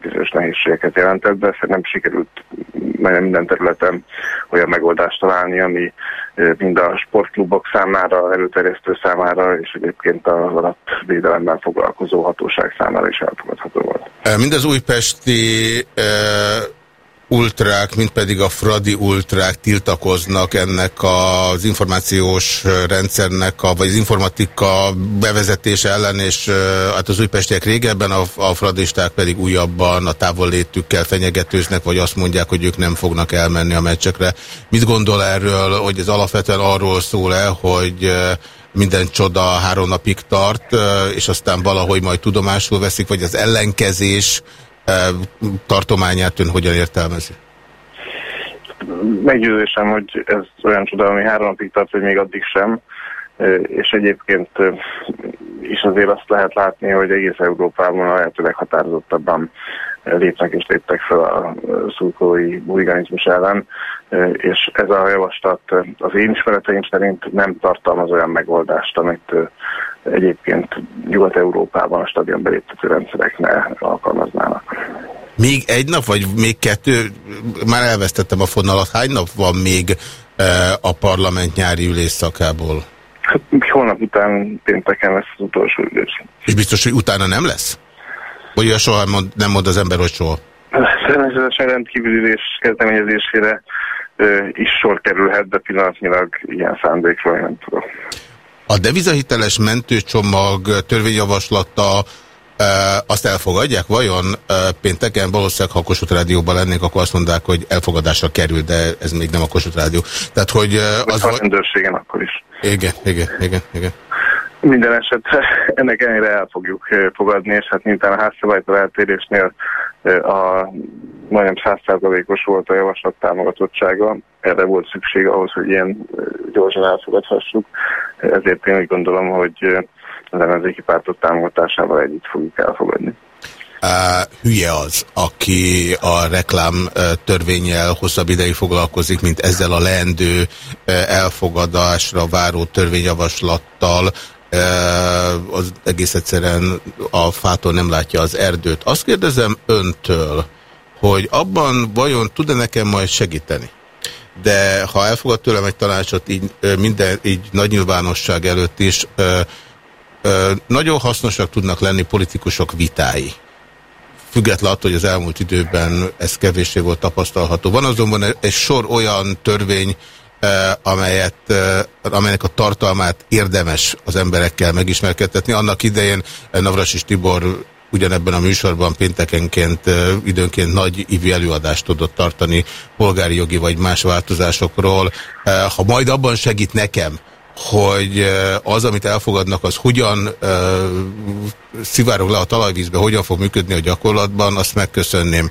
bizonyos nehézségeket jelentett, de nem sikerült minden területen olyan megoldást találni, ami mind a sportklubok számára, előterjesztő számára, és egyébként az adatvédelemben foglalkozó hatóság számára is elfogadható volt. Mindez újpesti ultrák, mint pedig a Fradi ultrák tiltakoznak ennek az információs rendszernek, a, vagy az informatika bevezetése ellen, és hát az újpestiek régebben, a, a fradisták pedig újabban a távollétükkel fenyegetőznek, vagy azt mondják, hogy ők nem fognak elmenni a meccsekre. Mit gondol erről, hogy ez alapvetően arról szól el, hogy minden csoda három napig tart, és aztán valahogy majd tudomásul veszik, vagy az ellenkezés tartományát ön hogyan értelmezi? Meggyőzésem, hogy ez olyan csoda, ami három napig tart, hogy még addig sem. És egyébként is azért azt lehet látni, hogy egész Európában a lehetőleg határozottabban lépnek és léptek fel a szurkolói huliganizmus ellen, és ez a javaslat az én ismereteim szerint nem tartalmaz olyan megoldást, amit egyébként Nyugat-Európában a stadion beléptető rendszerek ne alkalmaznának. Még egy nap, vagy még kettő? Már elvesztettem a fonalat. Hány nap van még a parlament nyári ülésszakából? Hát, holnap után pénteken lesz az utolsó ülés. És biztos, hogy utána nem lesz? Vagy olyan soha mond, nem mond az ember, hogy soha? Természetesen rendkívül kezdeményezésére is sor kerülhet, de pillanatnyilag ilyen szándékról nem tudom. A devizahiteles mentőcsomag törvényjavaslata azt elfogadják? Vajon pénteken valószínűleg, ha a Kossuth Rádióban lennénk, akkor azt mondják, hogy elfogadásra kerül, de ez még nem a Kossuth Rádió. Tehát, hogy... Az a rendőrségen akkor is. Igen, igen, igen, igen. Minden esetre ennek ennyire el fogjuk fogadni, és hát miután a házszabálytól eltérésnél a majdnem százszázalékos volt a javaslat támogatottsága, erre volt szükség ahhoz, hogy ilyen gyorsan elfogadhassuk. Ezért én úgy gondolom, hogy az ellenzéki pártok támogatásával együtt fogjuk elfogadni. Uh, hülye az, aki a reklám uh, törvényel hosszabb ideig foglalkozik, mint ezzel a leendő elfogadásra váró törvényjavaslattal, az egész egyszerűen a fától nem látja az erdőt. Azt kérdezem öntől, hogy abban vajon tud-e nekem majd segíteni? De ha elfogad tőlem egy tanácsot így, minden, így nagy nyilvánosság előtt is, nagyon hasznosak tudnak lenni politikusok vitái. Független attól, hogy az elmúlt időben ez kevéssé volt tapasztalható. Van azonban egy sor olyan törvény, amelyet, amelynek a tartalmát érdemes az emberekkel megismerkedtetni. Annak idején Navras és Tibor ugyanebben a műsorban péntekenként időnként nagy ivi előadást tudott tartani polgári jogi vagy más változásokról. Ha majd abban segít nekem, hogy az, amit elfogadnak, az hogyan szivárog le a talajvízbe, hogyan fog működni a gyakorlatban, azt megköszönném.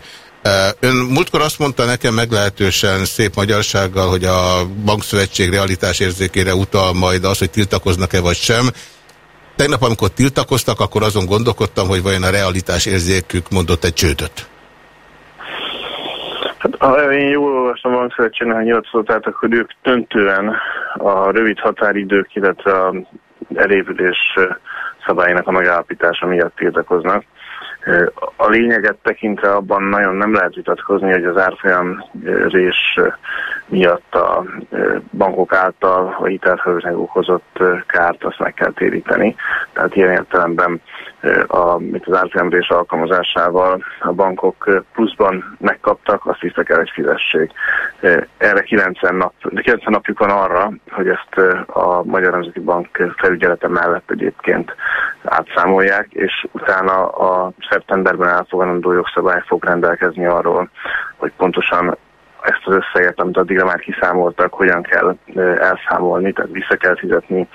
Ön múltkor azt mondta nekem meglehetősen szép magyarsággal, hogy a bankszövetség realitás érzékére utal majd az, hogy tiltakoznak-e vagy sem. Tegnap, amikor tiltakoztak, akkor azon gondolkodtam, hogy vajon a realitás érzékük mondott egy csődöt. Hát, ha én jól olvastam a bankszövetségnek a nyilatkozatát, akkor ők döntően a rövid határidők, illetve a elévülés szabályának a megállapítása miatt tiltakoznak. A lényeget tekintve abban nagyon nem lehet vitatkozni, hogy az árfolyam rés miatt a bankok által a hitelfelőznek okozott kárt azt meg kell téríteni. Tehát ilyen értelemben a, mint az árfolyamrés alkalmazásával a bankok pluszban megkaptak, azt vissza kell, hogy fizessék. Erre 90, nap, 90 napjuk van arra, hogy ezt a Magyar Nemzeti Bank felügyelete mellett egyébként átszámolják, és utána a szeptemberben elfogadandó jogszabály fog rendelkezni arról, hogy pontosan ezt az összeget, amit addigra már kiszámoltak, hogyan kell elszámolni, tehát vissza kell fizetni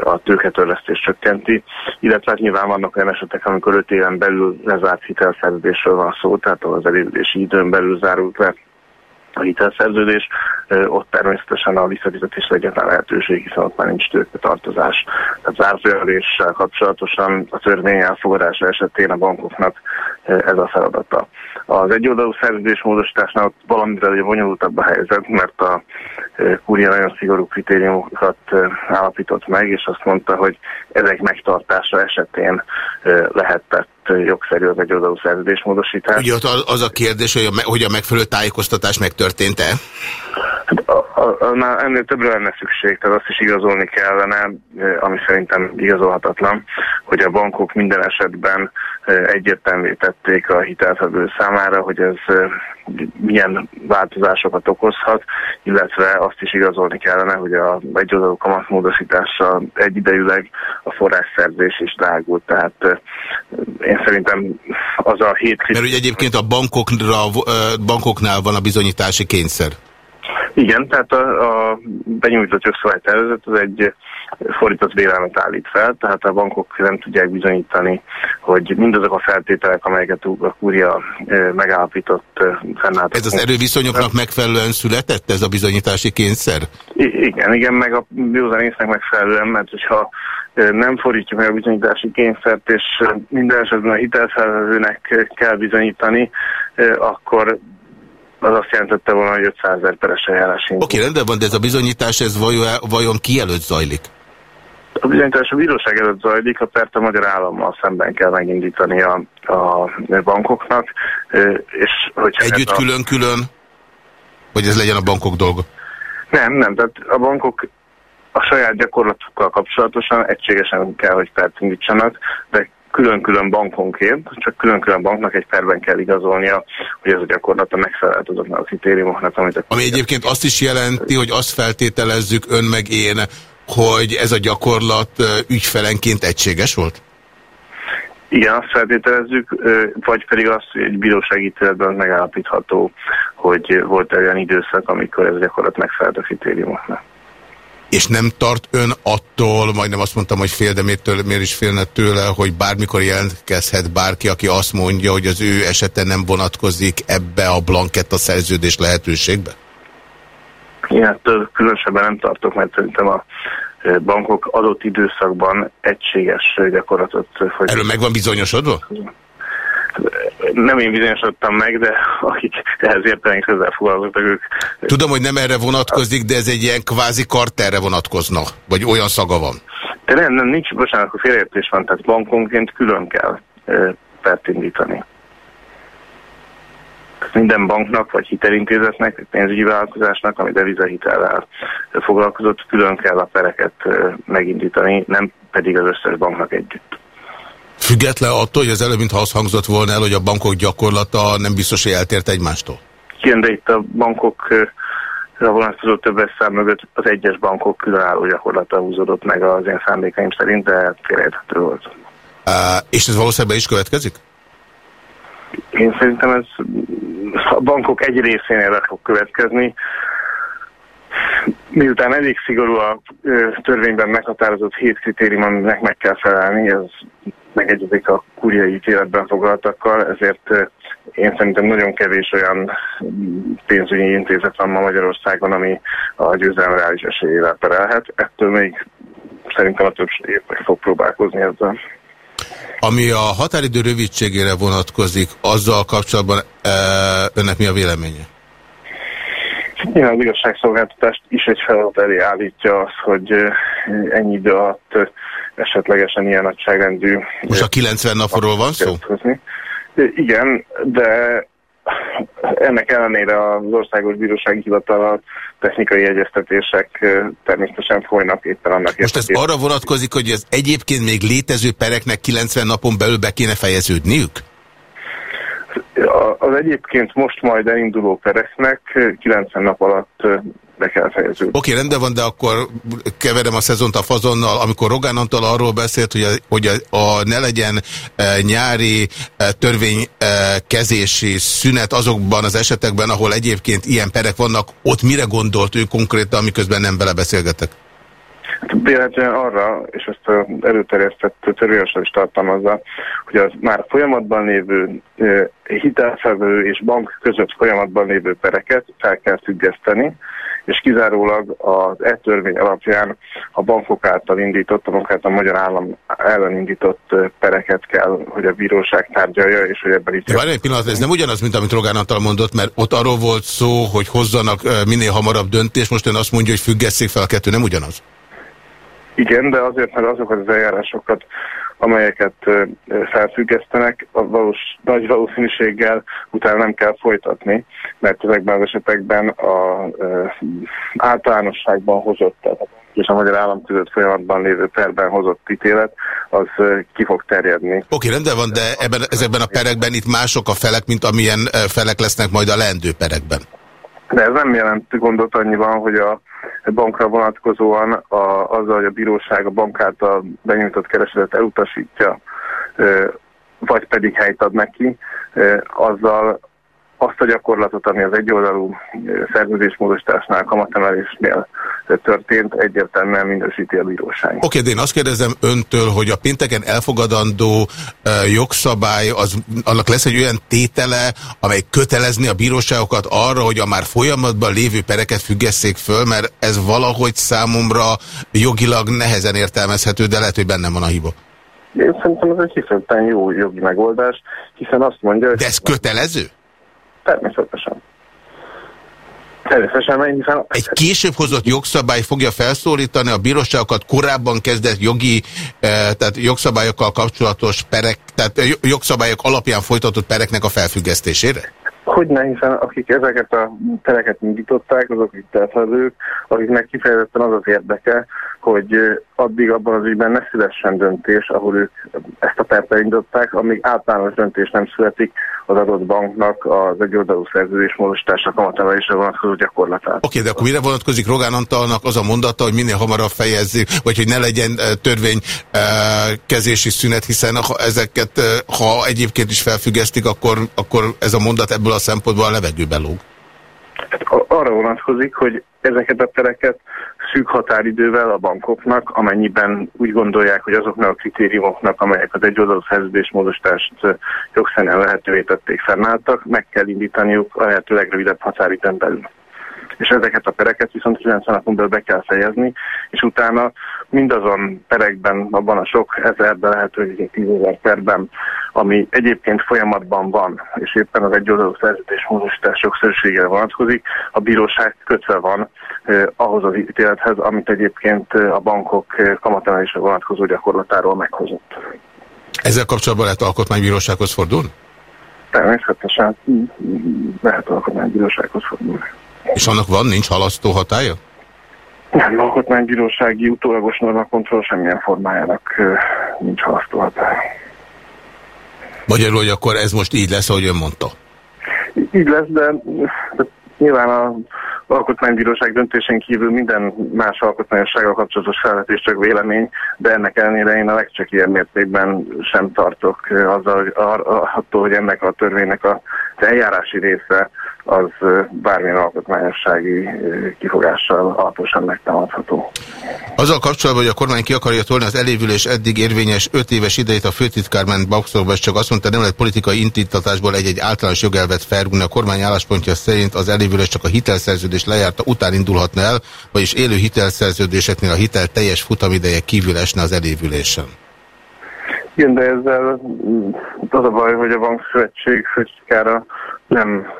a tőketörlesztés csökkenti, illetve hát nyilván vannak olyan esetek, amikor 5 éven belül lezárt hitelszerződésről van szó, tehát az elévülési időn belül zárult le a hitelszerződés, ott természetesen a visszafizetés egyetlen lehetőség, hiszen ott már nincs tartozás. Tehát zárfőjeléssel kapcsolatosan a törvény elfogadása esetén a bankoknak ez a feladata. Az egyoldalú szerződés módosításnál valamire ugye bonyolultabb a helyzet, mert a kúria nagyon szigorú kritériumokat állapított meg, és azt mondta, hogy ezek megtartása esetén lehetett jogszerű az egyoldalú szerződésmódosítás. Ugye ott az a kérdés, hogy a, hogy a megfelelő tájékoztatás megtörtént-e? Hát a, a, a, ennél többre lenne szükség, tehát azt is igazolni kellene, ami szerintem igazolhatatlan, hogy a bankok minden esetben egyértelmű tették a hitelfevő számára, hogy ez milyen változásokat okozhat, illetve azt is igazolni kellene, hogy a egyoldalú kamatmódosítással egyidejűleg a forrásszerzés is drágult. Tehát én szerintem az a hét... Mert ugye egyébként a bankokra, bankoknál van a bizonyítási kényszer. Igen, tehát a, a benyújtott jogszabálytervezet az egy fordított vélelmet állít fel, tehát a bankok nem tudják bizonyítani, hogy mindazok a feltételek, amelyeket a kúria megállapított fennállt. Ez az erőviszonyoknak megfelelően született, ez a bizonyítási kényszer? I igen, igen, meg a józan észnek megfelelően, mert hogyha nem fordítjuk meg a bizonyítási kényszert, és minden esetben a hitelfelvezőnek kell bizonyítani, akkor az azt jelentette volna, hogy 500 ezer peres eljárás. Oké, okay, rendben van, de ez a bizonyítás, ez vajon, vajon ki előtt zajlik? A bizonyítás a bíróság előtt zajlik, a pert a magyar állammal szemben kell megindítani a, a bankoknak. És hogyha Együtt külön-külön? A... Hogy ez legyen a bankok dolga? Nem, nem, tehát a bankok a saját gyakorlatukkal kapcsolatosan egységesen kell, hogy pert indítsanak, de külön-külön bankonként, csak külön-külön banknak egy perben kell igazolnia, hogy ez a gyakorlata megfelelt azoknak a kritériumoknak, amit... Ami egyébként azt is jelenti, hogy azt feltételezzük ön meg én, hogy ez a gyakorlat ügyfelenként egységes volt? Igen, azt feltételezzük, vagy pedig azt, egy bírósági ítéletben megállapítható, hogy volt egy olyan időszak, amikor ez gyakorlat megfelelt a kritériumoknak. És nem tart ön attól, majdnem azt mondtam, hogy fél, de miért, miért is félne tőle, hogy bármikor jelentkezhet bárki, aki azt mondja, hogy az ő esete nem vonatkozik ebbe a blanketta szerződés lehetőségbe? Én ettől különösebben nem tartok, mert szerintem a bankok adott időszakban egységes gyakorlatot folytatnak. Erről meg van bizonyosodva? Nem én bizonyosodtam meg, de akik ehhez értenek közel foglalkoztak ők. Tudom, hogy nem erre vonatkozik, de ez egy ilyen kvázi karterre vonatkozna, vagy olyan szaga van. De nem, nem, nincs, bocsánat, akkor félreértés van, tehát bankonként külön kell e, pert indítani minden banknak vagy hitelintézetnek, vagy pénzügyi vállalkozásnak, ami devizahitellel foglalkozott, külön kell a pereket megindítani, nem pedig az összes banknak együtt. Független attól, hogy az előbb, mintha az hangzott volna el, hogy a bankok gyakorlata nem biztos, hogy eltért egymástól? Igen, de itt a bankok a vonatkozó többes szám mögött az egyes bankok különálló gyakorlata húzódott meg az én szándékaim szerint, de félreérthető volt. Uh, és ez valószínűleg is következik? Én szerintem ez a bankok egy részénél fog következni. Miután elég szigorú a törvényben meghatározott hét kritérium, aminek meg kell felelni, ez megegyezik a kuriai ítéletben foglaltakkal, ezért én szerintem nagyon kevés olyan pénzügyi intézet van ma Magyarországon, ami a győzelem reális esélyével perelhet. Ettől még szerintem a többség fog próbálkozni ezzel. Ami a határidő rövidségére vonatkozik, azzal kapcsolatban e, önnek mi a véleménye? Igen, az igazságszolgáltatást is egy feladat elé állítja az, hogy ennyi idő alatt esetlegesen ilyen nagyságrendű... Most a 90 napról van szó? Igen, de ennek ellenére az Országos Bírósági Hivatal technikai egyeztetések természetesen folynak éppen annak Most ez arra vonatkozik, hogy az egyébként még létező pereknek 90 napon belül be kéne fejeződniük? Az egyébként most majd elinduló pereknek 90 nap alatt be kell fejeződni. Oké, okay, rendben van, de akkor keverem a szezont a fazonnal. Amikor Rogán Antal arról beszélt, hogy, a, hogy a, a ne legyen e, nyári e, törvénykezési e, szünet azokban az esetekben, ahol egyébként ilyen perek vannak, ott mire gondolt ő konkrétan, miközben nem vele beszélgetek? Véletlenül arra, és ezt előterjesztett törvényosra is tartalmazza, hogy az már folyamatban lévő hitelfelvevő és bank között folyamatban lévő pereket fel kell függeszteni, és kizárólag az e-törvény alapján a bankok által indított, a bankok a magyar állam ellen indított pereket kell, hogy a bíróság tárgyalja, és hogy ebben itt... Várj egy pillanat, ez nem ugyanaz, mint amit Rogán Antal mondott, mert ott arról volt szó, hogy hozzanak minél hamarabb döntést, most ön azt mondja, hogy függesszék fel a kettő, nem ugyanaz? Igen, de azért, mert azokat az eljárásokat, amelyeket felfüggesztenek, a valós, nagy valószínűséggel utána nem kell folytatni, mert ezekben az esetekben az általánosságban hozott, és a magyar állam között folyamatban lévő perben hozott ítélet, az ki fog terjedni. Oké, okay, rendben van, de ebben, ezekben a perekben itt mások a felek, mint amilyen felek lesznek majd a leendő perekben. De ez nem jelent gondot annyiban, hogy a bankra vonatkozóan a, azzal, hogy a bíróság a bank által benyújtott keresetet elutasítja, vagy pedig helyt ad neki, azzal azt a gyakorlatot, ami az egyoldalú szerződésmódosításnál, kamatemelésnél történt, egyértelműen minősíti a bíróság. Oké, okay, de én azt kérdezem öntől, hogy a pénteken elfogadandó uh, jogszabály, az, annak lesz egy olyan tétele, amely kötelezni a bíróságokat arra, hogy a már folyamatban lévő pereket függesszék föl, mert ez valahogy számomra jogilag nehezen értelmezhető, de lehet, hogy bennem van a hiba. Én szerintem ez egy hiszemben jó jogi megoldás, hiszen azt mondja... De ez kötelező? Természetesen. Természetesen, hiszen... Egy később hozott jogszabály fogja felszólítani a bíróságokat korábban kezdett jogi, eh, tehát jogszabályokkal kapcsolatos perek, tehát jogszabályok alapján folytatott pereknek a felfüggesztésére? Hogy ne, hiszen akik ezeket a tereket indították, azok itt tervezők, akiknek kifejezetten az az érdeke, hogy addig abban az ügyben ne szülessen döntés, ahol ők ezt a percet indították, amíg általános döntés nem születik az adott banknak az egyoldalú szerződés módosítása kamatemelésre vonatkozó gyakorlatát. Oké, okay, de akkor mire vonatkozik Rogán Antalnak az a mondata, hogy minél hamarabb fejezzük, vagy hogy ne legyen törvény kezési szünet, hiszen ha ezeket, ha egyébként is felfüggesztik, akkor, akkor ez a mondat ebből a szempontból a levegőbe lóg. Hát arra vonatkozik, hogy ezeket a tereket szűk határidővel a bankoknak, amennyiben úgy gondolják, hogy azoknak a kritériumoknak, amelyek az egyoldalú szerződésmódosítást jogszerűen lehetővé tették fennálltak, meg kell indítaniuk a lehető legrövidebb határidőn belül és ezeket a pereket viszont 90 napon belül be kell fejezni, és utána mindazon perekben, abban a sok ezerben lehetőleg ezer perben, ami egyébként folyamatban van, és éppen az egy oldalú szerződés módosítás jogszerűségére vonatkozik, a bíróság kötve van eh, ahhoz az ítélethez, amit egyébként a bankok kamatemelésre vonatkozó gyakorlatáról meghozott. Ezzel kapcsolatban lehet alkotmánybírósághoz fordulni? Természetesen lehet alkotmánybírósághoz fordulni. És annak van, nincs halasztó hatája? Nem, alkotmánybírósági utólagos normakontroll semmilyen formájának nincs halasztó hatája. Magyarul, hogy akkor ez most így lesz, ahogy ön mondta? Így lesz, de, de nyilván a alkotmánybíróság döntésén kívül minden más alkotmányossággal kapcsolatos felvetés csak vélemény, de ennek ellenére én a legcsekélyebb mértékben sem tartok azzal, attól, hogy ennek a törvénynek az eljárási része az bármilyen alkotmányossági kifogással alaposan megtámadható. Azzal kapcsolatban, hogy a kormány ki akarja tolni az elévülés eddig érvényes 5 éves idejét a főtitkár ment Baxorba, és csak azt mondta, nem lehet politikai intítatásból egy-egy általános jogelvet felrúgni. A kormány álláspontja szerint az elévülés csak a hitelszerződés lejárta után indulhatna el, vagyis élő hitelszerződéseknél a hitel teljes futamideje kívül esne az elévülésen. Igen, de ezzel az a baj, hogy a bankszövetség főtitkára nem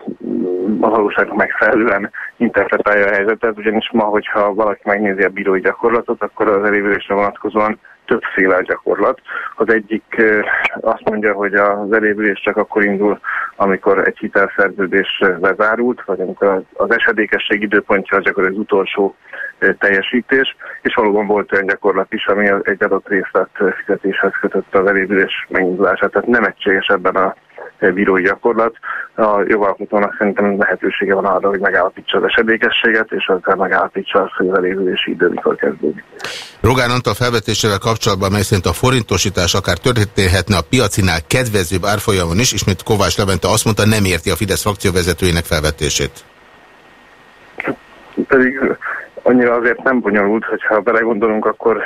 a valóságnak megfelelően interpretálja a helyzetet, ugyanis ma, hogyha valaki megnézi a bírói gyakorlatot, akkor az elévülésre vonatkozóan többféle gyakorlat. Az egyik azt mondja, hogy az elévülés csak akkor indul, amikor egy hitelszerződés lezárult, vagy amikor az esedékesség időpontja az gyakorilag az utolsó teljesítés, és valóban volt olyan gyakorlat is, ami egy adott részlet fizetéshez kötötte az elévülés megindulását. Tehát nem egységes ebben a bírói gyakorlat. A jogalkotónak szerintem lehetősége van arra, hogy megállapítsa az esedékességet, és aztán megállapítsa azt, hogy az elévülési idő mikor kezdődik. Rogán Antal felvetésével kapcsolatban, mely szerint a forintosítás akár történhetne a piacinál kedvezőbb árfolyamon is, ismét Kovács Levente azt mondta, nem érti a Fidesz frakcióvezetőjének felvetését. Pedig annyira azért nem bonyolult, hogyha belegondolunk, akkor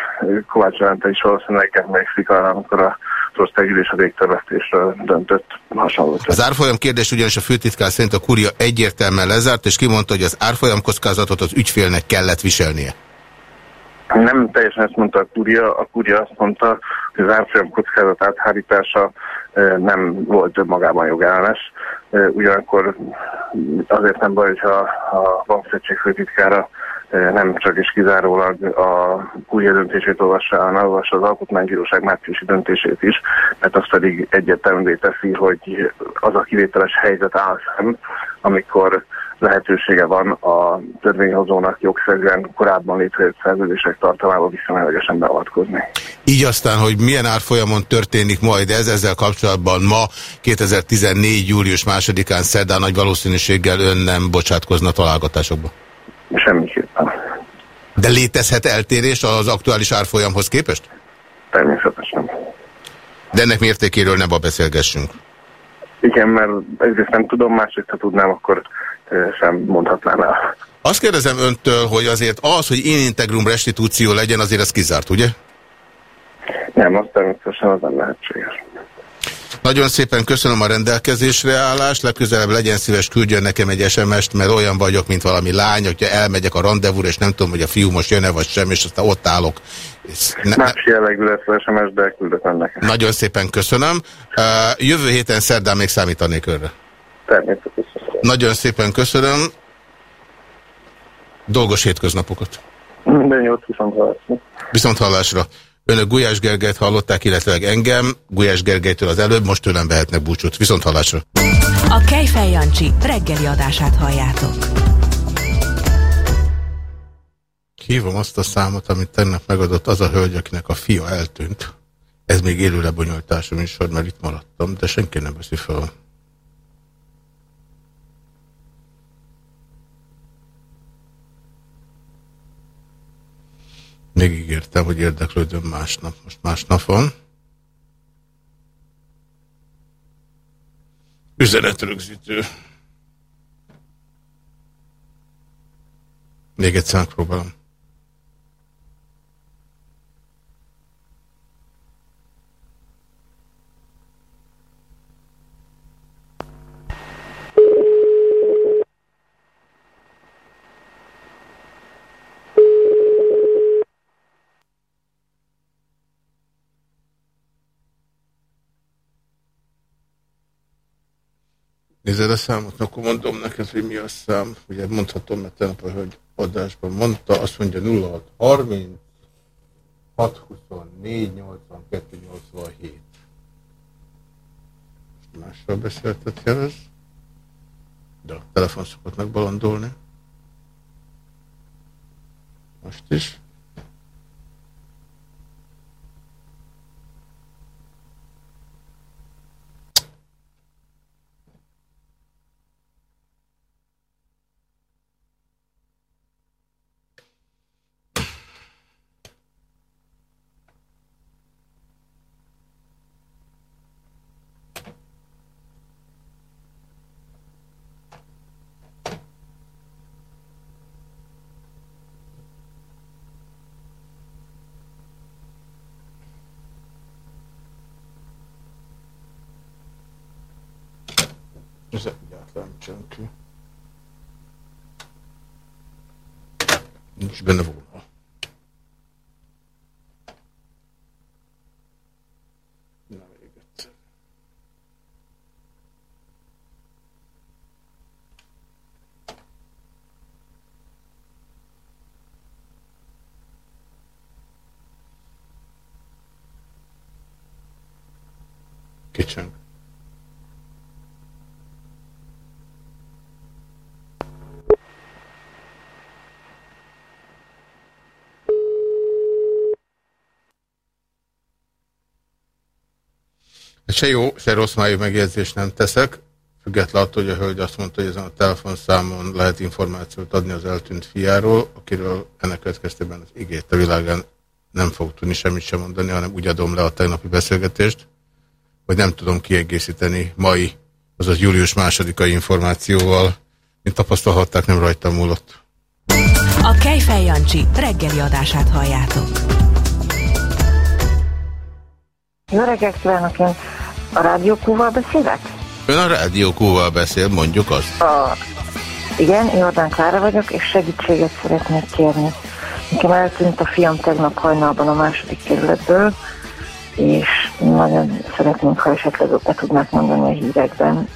Kovács Levente is valószínűleg emlékszik arra, amikor a országgyűlés a döntött hasonló. Az árfolyam kérdés ugyanis a főtitkár szerint a kuria egyértelműen lezárt, és kimondta, hogy az árfolyam kockázatot az ügyfélnek kellett viselnie. Nem teljesen ezt mondta a kuria, a kuria azt mondta, hogy az árfolyam kockázat áthárítása nem volt magában jogellenes. Ugyanakkor azért nem baj, hogyha a bankszegység főtitkára nem csak is kizárólag a kúria döntését olvassa, hanem olvassa az Alkotmánybíróság márciusi döntését is, mert azt pedig egyértelművé teszi, hogy az a kivételes helyzet áll fenn, amikor lehetősége van a törvényhozónak jogszerűen korábban létrejött szerződések tartalmába viszonylagosan beavatkozni. Így aztán, hogy milyen árfolyamon történik majd ez, ezzel kapcsolatban ma 2014. július másodikán szerdán nagy valószínűséggel ön nem bocsátkozna találgatásokba? Semmiképpen. De létezhet eltérés az aktuális árfolyamhoz képest? Természetesen. De ennek mértékéről nem a beszélgessünk. Igen, mert egyrészt nem tudom, másrészt ha tudnám, akkor sem mondhatnám el. Azt kérdezem öntől, hogy azért az, hogy én integrum restitúció legyen, azért ez kizárt, ugye? Nem, az természetesen az nem lehetséges. Nagyon szépen köszönöm a rendelkezésre állást, legközelebb legyen szíves küldjön nekem egy SMS-t, mert olyan vagyok, mint valami lány, hogyha elmegyek a rendezvúra, és nem tudom, hogy a fiú most jön-e vagy sem, és aztán ott állok. Ne, Más jellegű lesz SMS, de küldöm nekem. Nagyon szépen köszönöm. Uh, jövő héten szerdán még számítanék önre. Természetesen. Nagyon szépen köszönöm. Dolgos hétköznapokat. Minden jót, viszont hallásra. Viszont hallásra. Önök Gulyás Gergelyt hallották, illetve engem. Gulyás Gergelytől az előbb, most tőlem vehetnek búcsút. Viszont hallásra. A Kejfej Jancsi reggeli adását halljátok. Hívom azt a számot, amit tegnap megadott az a hölgy, akinek a fia eltűnt. Ez még élő lebonyolítású műsor, mert itt maradtam, de senki nem veszi fel. Még hogy érdeklődöm másnap. Most másnap van. Üzenetrögzítő. Még egyszer megpróbálom. Nézed a számot? Akkor mondom neked, hogy mi a szám. Ugye mondhatom, mert tegnap a hölgy adásban mondta, azt mondja 0630 624 82 87. Most másról beszéltet jelez. De a telefon szokott megbalandolni. Most is. Ez egyáltalán csönki. Nincs benne volna. Na, még egyszer. Kicseng. Se jó, se rossz májú megjegyzést nem teszek, függetlenül attól, hogy a hölgy azt mondta, hogy ezen a telefonszámon lehet információt adni az eltűnt fiáról, akiről ennek következtében az igét a világán nem fog tudni semmit sem mondani, hanem úgy adom le a tegnapi beszélgetést, hogy nem tudom kiegészíteni mai, azaz július másodikai információval, mint tapasztalhatták, nem rajtam múlott. A Kejfej Jancsi reggeli adását halljátok. Jó reggelt kívánok, én a rádiókúval beszélek? Ön a rádiókúval beszél, mondjuk azt. A... Igen, Jordán Klára vagyok, és segítséget szeretnék kérni. Nekem eltűnt a fiam tegnap hajnalban a második kerületből, és nagyon szeretnénk, ha esetleg be tudnák mondani a hírekben.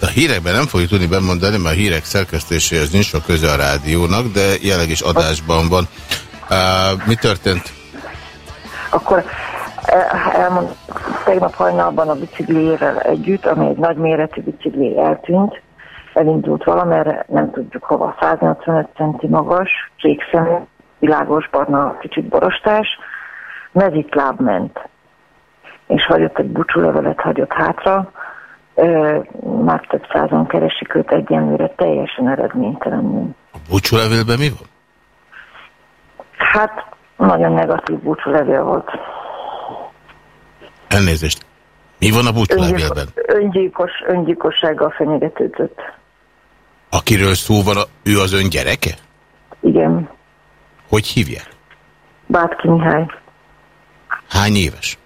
A hírekben nem fogjuk tudni bemondani, mert a hírek szerkesztéséhez nincs sok köze a rádiónak, de jelenleg is adásban van. Uh, mi történt? Akkor elmond, tegnap hajnalban a bicikliével együtt, ami egy nagyméretű bicikli eltűnt, elindult valamerre, nem tudjuk hova, 185 centi magas, kék szemű, világos barna, kicsit borostás, mezitláb ment, és hagyott egy búcsúlevelet, hagyott hátra, Ö, már több százan keresik őt egyenlőre, teljesen eredménytelenül. A búcsúlevélben mi van? Hát, nagyon negatív búcsúlevél volt. Elnézést. Mi van a búcsúlevélben? Öngyilkos, öngyilkossággal fenyegetődött. Akiről szó van, ő az ön gyereke? Igen. Hogy hívják? Bátki Mihály. Hány éves?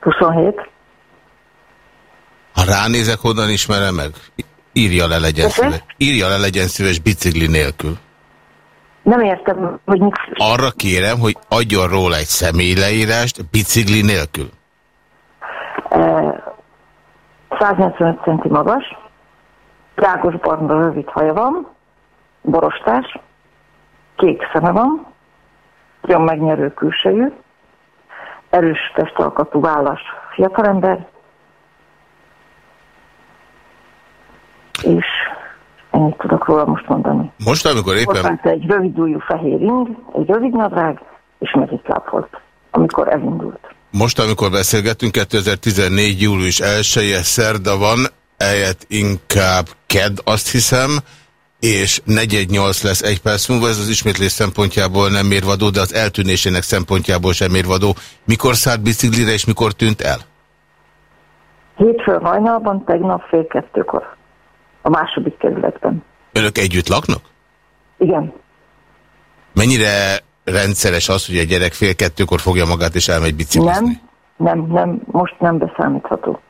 27. Ha ránézek, honnan ismerem meg? Írja le, legyen szíves. Írja le, legyen szíves bicikli nélkül. Nem értem, hogy mit... Arra kérem, hogy adjon róla egy személyleírást bicikli nélkül. 185 centi magas, rágos barna rövid haja van, borostás, kék szeme van, nagyon megnyerő külsejű, erős testalkatú vállas fiatalember, És ennyit tudok róla most mondani. Most, amikor éppen... Volt egy rövidújú fehér ing, egy rövid nadrág, és mezitláb volt, amikor elindult. Most, amikor beszélgetünk, 2014. július 1-e szerda van, eljött inkább ked, azt hiszem, és 418 lesz egy perc múlva, ez az ismétlés szempontjából nem mérvadó, de az eltűnésének szempontjából sem mérvadó. Mikor szállt biciklire, és mikor tűnt el? Hétfő hajnalban, tegnap fél kettőkor. A második kerületben. Önök együtt laknak? Igen. Mennyire rendszeres az, hogy a gyerek fél kettőkor fogja magát és elmegy biciklizni? Nem, nem, nem, most nem beszámítható.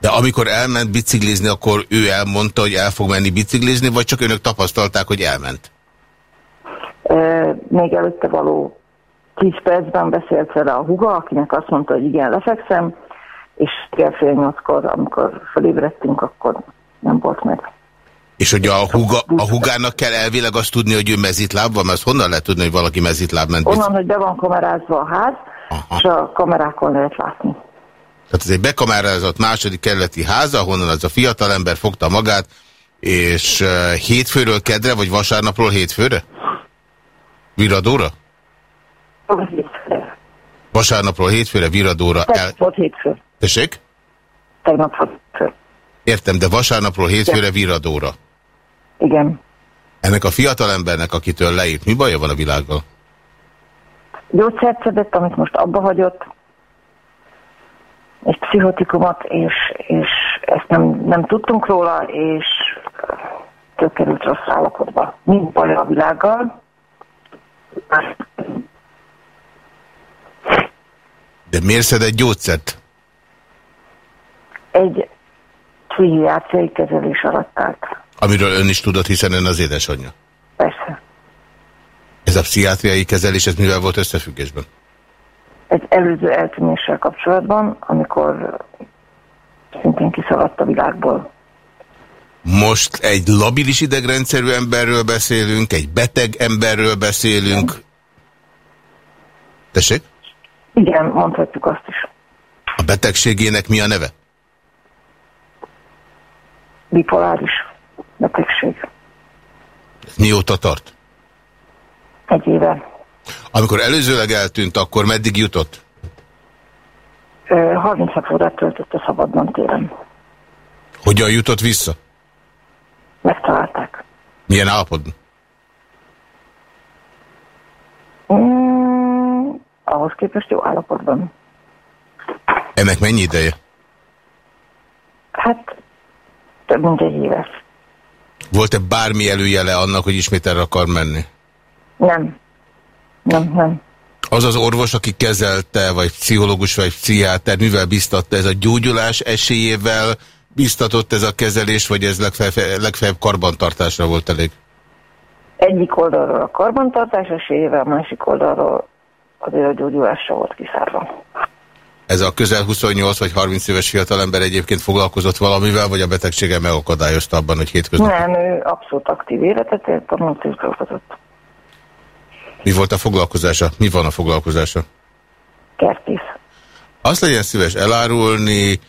De amikor elment biciklizni, akkor ő elmondta, hogy el fog menni biciklizni, vagy csak önök tapasztalták, hogy elment? E, még előtte való 10 percben beszélt vele a huga, akinek azt mondta, hogy igen, lefekszem, és fél nyolckor, amikor felébredtünk, akkor nem volt meg. És hogy a, huga, a hugának kell elvileg azt tudni, hogy ő mezitláb van, mert honnan lehet tudni, hogy valaki mezitláb ment? Onnan, hogy be van kamerázva a ház, Aha. és a kamerákon lehet látni. Tehát ez egy bekamerázott második kerületi háza, ahonnan az a fiatalember fogta magát, és uh, hétfőről kedre, vagy vasárnapról hétfőre? Viradóra? Hétfőre. Vasárnapról hétfőre, viradóra. Tegnap el... volt hétfő. Tessék? Tegnap volt hétfő. Értem, de vasárnapról hétfőre viradóra. Igen. Ennek a fiatalembernek, akitől leírt, mi baja van a világgal? Gyógyszert szedett, amit most abba hagyott, egy pszichotikumot, és, és ezt nem, nem tudtunk róla, és került rossz állapotba. Mind baj a világgal. De miért szedett gyógyszert? Egy pszichiátriai kezelés alatt állt. Amiről ön is tudott, hiszen ön az édesanyja? Persze. Ez a pszichiátriai kezelés, ez mivel volt összefüggésben? Egy előző eltűnéssel kapcsolatban, amikor szintén kiszaladt a világból. Most egy labilis idegrendszerű emberről beszélünk, egy beteg emberről beszélünk. Igen. Tessék? Igen, mondhatjuk azt is. A betegségének mi a neve? bipoláris mióta tart? Egy éve. Amikor előzőleg eltűnt, akkor meddig jutott? 36 órát töltött a szabadban téren. Hogyan jutott vissza? Megtalálták. Milyen állapotban? Mm, ahhoz képest jó állapotban. Ennek mennyi ideje? Hát több mint egy éves. Volt-e bármi előjele annak, hogy ismét erre akar menni? Nem. Nem, nem. Az az orvos, aki kezelte, vagy pszichológus, vagy pszichiáter, mivel biztatta ez a gyógyulás esélyével, biztatott ez a kezelés, vagy ez legfeljebb, legfeljebb karbantartásra volt elég? Egyik oldalról a karbantartás esélyével, másik oldalról azért a gyógyulásra volt kiszárva. Ez a közel 28 vagy 30 éves fiatalember egyébként foglalkozott valamivel, vagy a betegsége megakadályozta abban, hogy hétköznap? Nem, ő abszolút aktív életet élt, és dolgozott. Mi volt a foglalkozása? Mi van a foglalkozása? Kertész. Azt legyen szíves elárulni,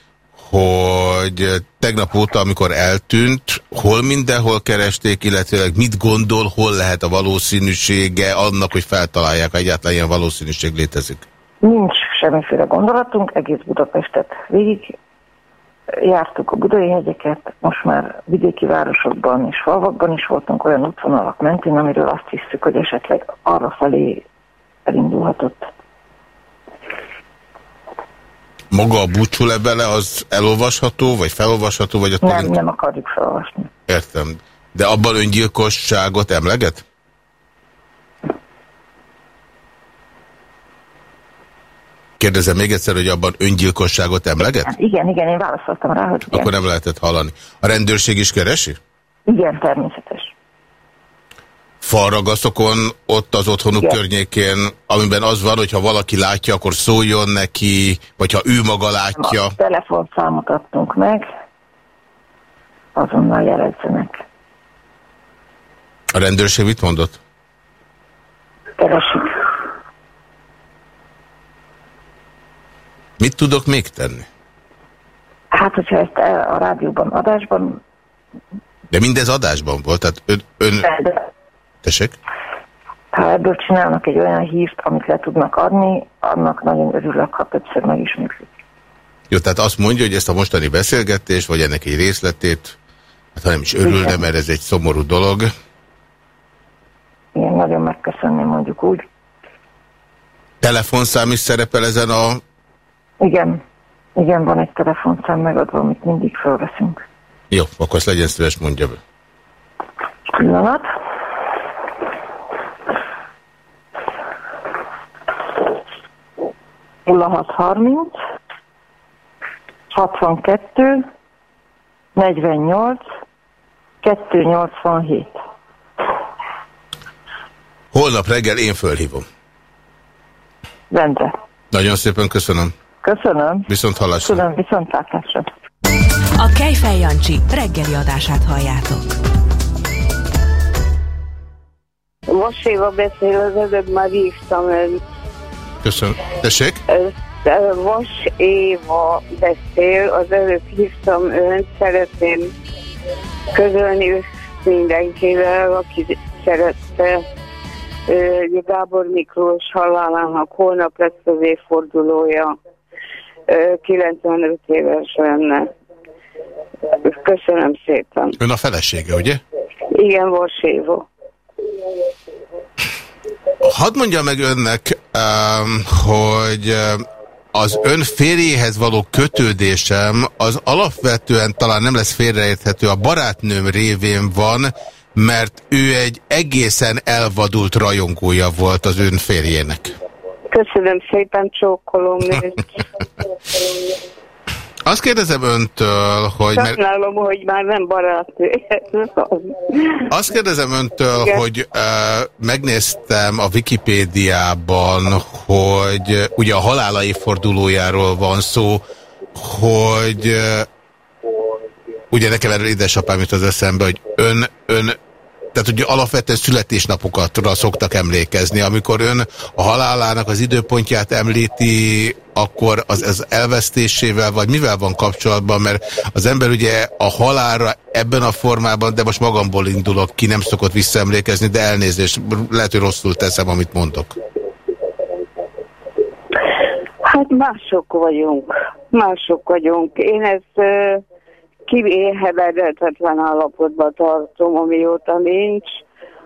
hogy tegnap óta, amikor eltűnt, hol mindenhol keresték, illetve mit gondol, hol lehet a valószínűsége annak, hogy feltalálják, ha egyáltalán ilyen valószínűség létezik? Nincs semmiféle gondolatunk, egész Budapestet végig jártuk a budai hegyeket, most már vidéki városokban és falvakban is voltunk olyan útvonalak mentén, amiről azt hiszük, hogy esetleg arra felé elindulhatott. Maga a búcsú levele az elolvasható, vagy felolvasható? Vagy nem, nem akarjuk felolvasni. Értem. De abban öngyilkosságot emleget? Kérdezem még egyszer, hogy abban öngyilkosságot emleget? Hát igen, igen, én válaszoltam rá, hogy igen. Akkor nem lehetett hallani. A rendőrség is keresi? Igen, természetes. Falragaszokon, ott az otthonuk igen. környékén, amiben az van, hogyha valaki látja, akkor szóljon neki, vagy ha ő maga látja. A telefonszámot adtunk meg, azonnal jelezzenek. A rendőrség mit mondott? Keresik. Mit tudok még tenni? Hát, hogyha ezt a rádióban, adásban De mindez adásban volt, tehát ön... ön... Tessék? Ha ebből csinálnak egy olyan hírt, amit le tudnak adni, annak nagyon örülök, ha többször megismétlik. Jó, tehát azt mondja, hogy ezt a mostani beszélgetést, vagy ennek egy részletét, hát ha nem is örülne, mert ez egy szomorú dolog. Én nagyon megköszönném, mondjuk úgy. Telefonszám is szerepel ezen a... Igen, igen, van egy telefonszám megadva, amit mindig felveszünk. Jó, akkor azt legyen szíves, mondja be. Pillanat. Nulla 62 48 287. Holnap reggel én fölhívom. Rendben. Nagyon szépen köszönöm. Köszönöm. Viszont hallásra. Köszönöm, viszont látásra. A Kejfej Jancsi reggeli adását halljátok. Most Éva beszél, az előbb már hívtam ön. Köszönöm. Tessék? Vas Éva beszél, az előbb hívtam önt, szeretném közölni mindenkivel, aki szerette Gábor Miklós halálának holnap lesz az évfordulója. 95 éves lenne. Köszönöm szépen. Ön a felesége, ugye? Igen, Vas Éva. Hadd mondja meg önnek, hogy az ön férjéhez való kötődésem az alapvetően talán nem lesz félreérthető, a barátnőm révén van, mert ő egy egészen elvadult rajongója volt az ön férjének. Köszönöm szépen, csókolom. Azt kérdezem öntől, hogy... Sajnálom, mert... hogy már nem barátnő. Azt kérdezem öntől, Igen. hogy uh, megnéztem a Wikipédiában, hogy ugye a halála évfordulójáról van szó, hogy uh, ugye nekem erről édesapám jut az eszembe, hogy ön, ön tehát ugye alapvetően születésnapokatra szoktak emlékezni. Amikor ön a halálának az időpontját említi, akkor az, az elvesztésével, vagy mivel van kapcsolatban, mert az ember ugye a halálra ebben a formában, de most magamból indulok ki, nem szokott visszaemlékezni, de elnézést, lehet, hogy rosszul teszem, amit mondok. Hát mások vagyunk, mások vagyunk. Én ezt kivéhevedhetetlen állapotban tartom, amióta nincs,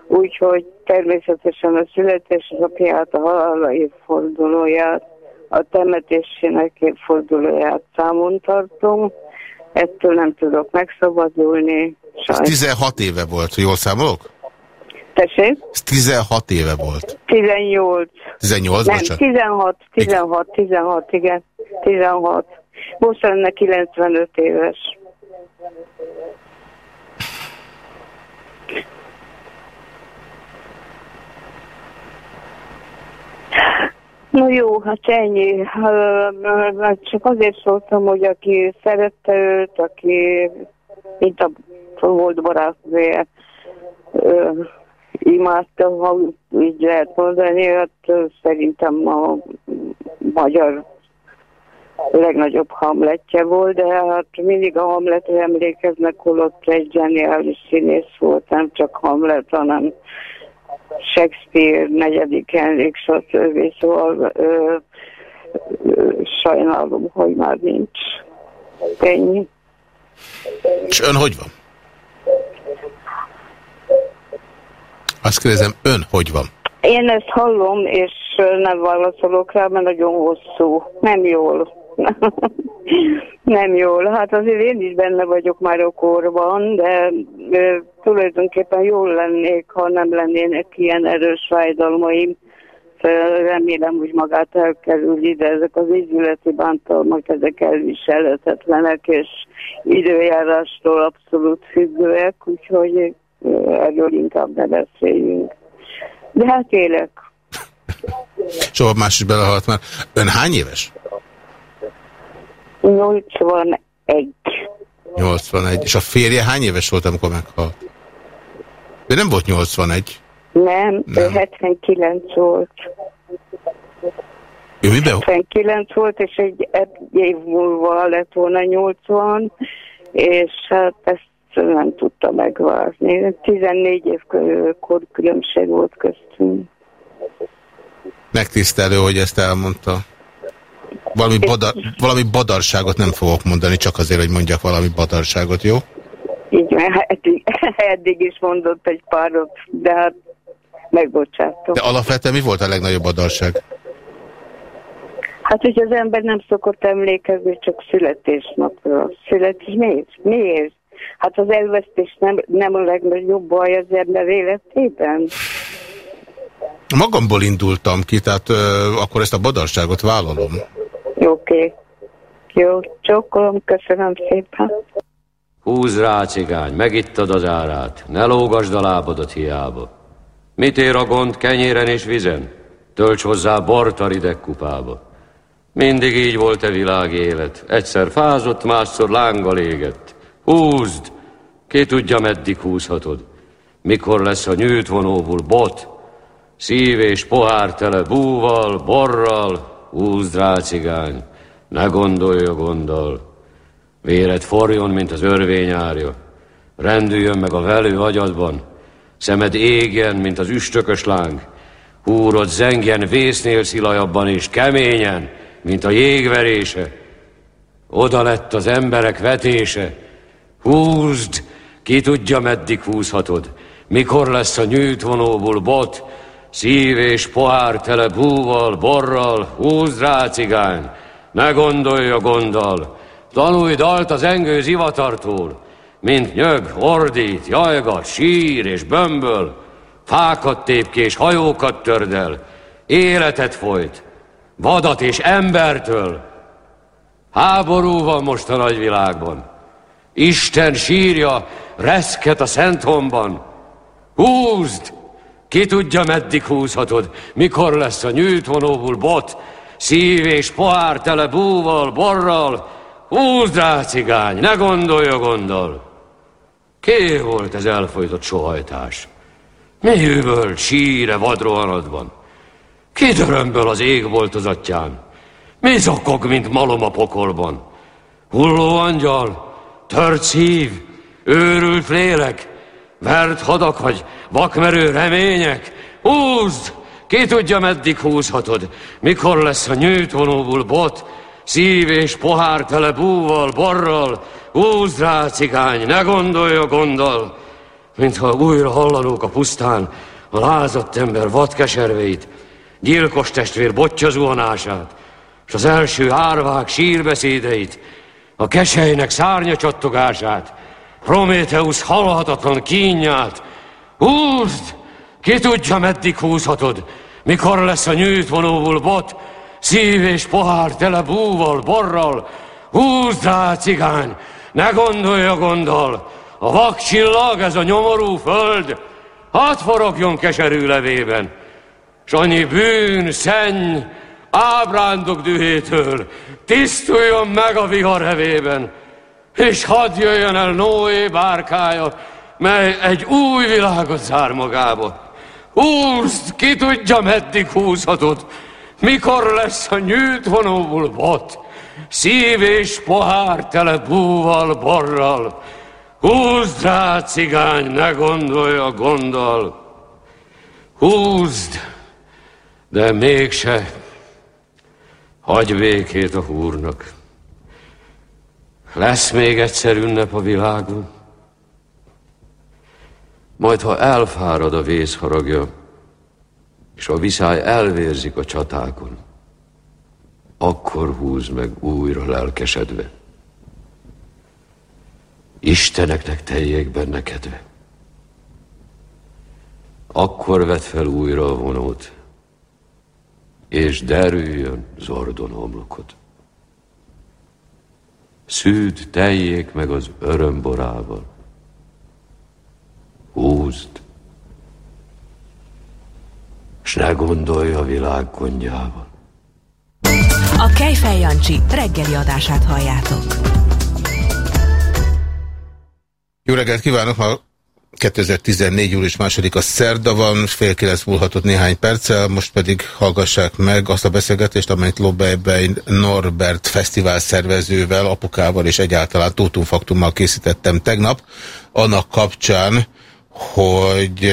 úgyhogy természetesen a születésnapját, a halála évfordulóját, a temetésének évfordulóját számon tartom, ettől nem tudok megszabadulni. Ez 16 éve volt, jól számolok? Tessék? Ez 16 éve volt. 18. 18, Nem, bocsánat. 16, 16, 16, igen. 16. Most lenne 95 éves. No jó, hát ennyi. Hát csak azért szóltam, hogy aki szerette őt, aki mint a volt barátnője, imádta, ha így lehet mondani, hát szerintem a magyar legnagyobb hamletje volt, de hát mindig a hamletre emlékeznek, holott egy geniális színész volt, nem csak hamlet, hanem Shakespeare, negyedik Henrik, stb. Szóval ö, ö, sajnálom, hogy már nincs. Ennyi. És ön hogy van? Azt kérdezem, ön hogy van? Én ezt hallom, és nem válaszolok rá, mert nagyon hosszú. Nem jól. nem jól. Hát azért én is benne vagyok már a korban, de ö, tulajdonképpen jól lennék, ha nem lennének ilyen erős fájdalmaim. Remélem, hogy magát elkerül de ezek az ízületi bántalmak, ezek elviselhetetlenek, és időjárástól abszolút függőek, úgyhogy erről inkább ne beszéljünk. De hát élek. Soha más is belehalt már. Ön hány éves? 81. 81. És a férje hány éves volt, amikor meghalt? De nem volt 81. Nem, nem. ő 79 volt. Ő miben? 79 volt, és egy, egy év múlva lett volna 80, és hát ezt nem tudta megvárni. 14 év kor különbség volt köztünk. Megtisztelő, hogy ezt elmondta. Valami, badar, valami badarságot nem fogok mondani, csak azért, hogy mondjak valami badarságot, jó? Így, mert eddig, eddig is mondott egy párot, de hát megbocsátom. De alapvetően mi volt a legnagyobb badarság? Hát, hogy az ember nem szokott emlékezni csak születésnapra. Születés miért? Miért? Hát az elvesztés nem, nem a legnagyobb baj az ember életében. Magamból indultam ki, tehát ö, akkor ezt a badarságot vállalom. Oké. Okay. Jó, csókolom, köszönöm szépen. Húz rá, cigány, megittad az árát, ne lógasd a lábadat hiába. Mit ér a gond kenyéren és vizen? Tölts hozzá bort a rideg kupába. Mindig így volt e világ élet. Egyszer fázott, másszor lánggal égett. Húzd! Ki tudja, meddig húzhatod? Mikor lesz a nyűjt vonóból bot? Szív és pohár tele búval, borral, húzd rá, cigány, ne gondolj a gondol. Véred forjon, mint az örvény árja. Rendüljön meg a velő agyadban, szemed égjen, mint az üstökös láng. Húrod zengjen vésznél szilajabban és keményen, mint a jégverése. Oda lett az emberek vetése. Húzd, ki tudja, meddig húzhatod. Mikor lesz a nyűjtvonóból bot, szív és pohár tele búval, borral, húzd rá, cigány, ne gondolj a gonddal. Tanulj dalt az engő zivatartól, mint nyög, ordít, jajgat, sír és bömböl, fákat tép és hajókat tördel, életet folyt, vadat és embertől. Háború van most a nagyvilágban. Isten sírja, reszket a szent homban. Húzd! Ki tudja, meddig húzhatod, mikor lesz a nyűjtvonóból bot, szív és pohár tele búval, borral. Húzd rá, cigány, ne gondolj a gondol. Ké volt ez elfolytott sohajtás? Mi üvölt síre vadrohanatban? Ki dörömböl az ég volt az atyán? Mi zokog, mint malom a pokolban? Hulló angyal, tört szív, őrült lélek, vert hadak vagy vakmerő remények? Húzd! Ki tudja, meddig húzhatod? Mikor lesz a nyűjtvonóból bot, szív és pohár tele búval, borral? Húzd rá, cigány, ne gondolj a gondol! Mintha újra hallanók a pusztán a lázadt ember vadkeserveit, gyilkos testvér botja zuhanását, és az első árvák sírbeszédeit, a keselynek szárnya csattogását, Prométeusz halhatatlan kínját. Húzd! Ki tudja, meddig húzhatod? Mikor lesz a nyűjt vonóból bot, szív és pohár tele búval, borral? Húzd rá, cigány! Ne gondolj a gondol! A vak csillag, ez a nyomorú föld, hadd forogjon keserű levében, s annyi bűn, szenny, ábrándok dühétől, tisztuljon meg a vihar hevében, és hadd jöjjön el Noé bárkája, mely egy új világot zár magába. Húzd, ki tudja, meddig húzhatod, mikor lesz a nyűjt vonóból bot, szív és pohár tele búval, borral. Húzd rá, cigány, ne gondolj a gondol. Húzd, de mégse hagy békét a húrnak. Lesz még egyszer ünnep a világon, majd ha elfárad a vészharagja, és a viszály elvérzik a csatákon, akkor húz meg újra lelkesedve. Isteneknek teljék benne kedve. Akkor vet fel újra a vonót, és derüljön zordon homlokot. Szűd teljék meg az örömborával. Húzd, s ne gondolj a világ gondjával. A Kejfej Jancsi reggeli adását halljátok. Jó reggelt kívánok! Ma 2014. július második a szerda van, fél kilenc múlhatott néhány perccel, most pedig hallgassák meg azt a beszélgetést, amelyet Lobejbein Norbert fesztivál szervezővel, apukával és egyáltalán Tótumfaktummal készítettem tegnap annak kapcsán, hogy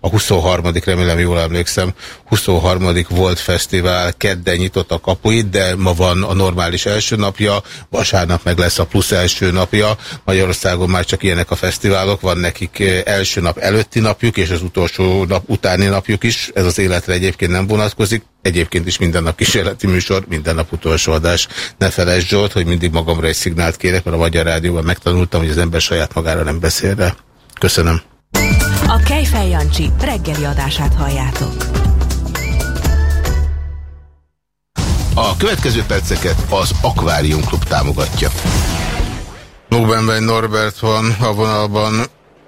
a 23 remélem jól emlékszem, 23 volt fesztivál, kedden nyitott a kapuit, de ma van a normális első napja, vasárnap meg lesz a plusz első napja. Magyarországon már csak ilyenek a fesztiválok, van nekik eh, első nap előtti napjuk, és az utolsó nap utáni napjuk is. Ez az életre egyébként nem vonatkozik. Egyébként is minden nap kísérleti műsor, minden nap utolsó adás. Ne felejtsd Zsolt, hogy mindig magamra egy szignált kérek, mert a Magyar Rádióban megtanultam, hogy az ember saját magára nem beszél rá. Köszönöm. A Kejfej Jancsi reggeli adását halljátok. A következő perceket az Aquarium Klub támogatja. Nóbenben Norbert van a vonalban,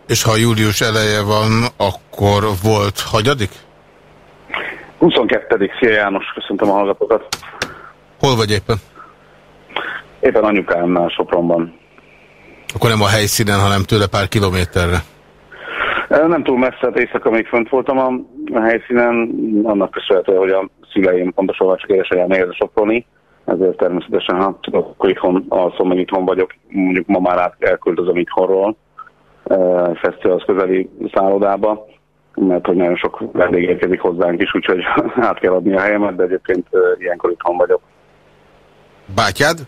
és ha július eleje van, akkor volt hagyadik? 22. Szia János, köszöntöm a hallgatókat. Hol vagy éppen? Éppen anyukámnál Sopronban. Akkor nem a helyszínen, hanem tőle pár kilométerre. Nem túl messze, hát éjszaka még fönt voltam a, helyszínen, annak köszönhető, hogy a szüleim pontosan csak édesanyám nehéz soproni, ezért természetesen, ha tudok, akkor itthon alszom, meg itthon vagyok, mondjuk ma már át elköltözöm itthonról, fesztiválhoz közeli szállodába, mert hogy nagyon sok vendég érkezik hozzánk is, úgyhogy át kell adni a helyemet, de egyébként ilyenkor itthon vagyok. Bátyád?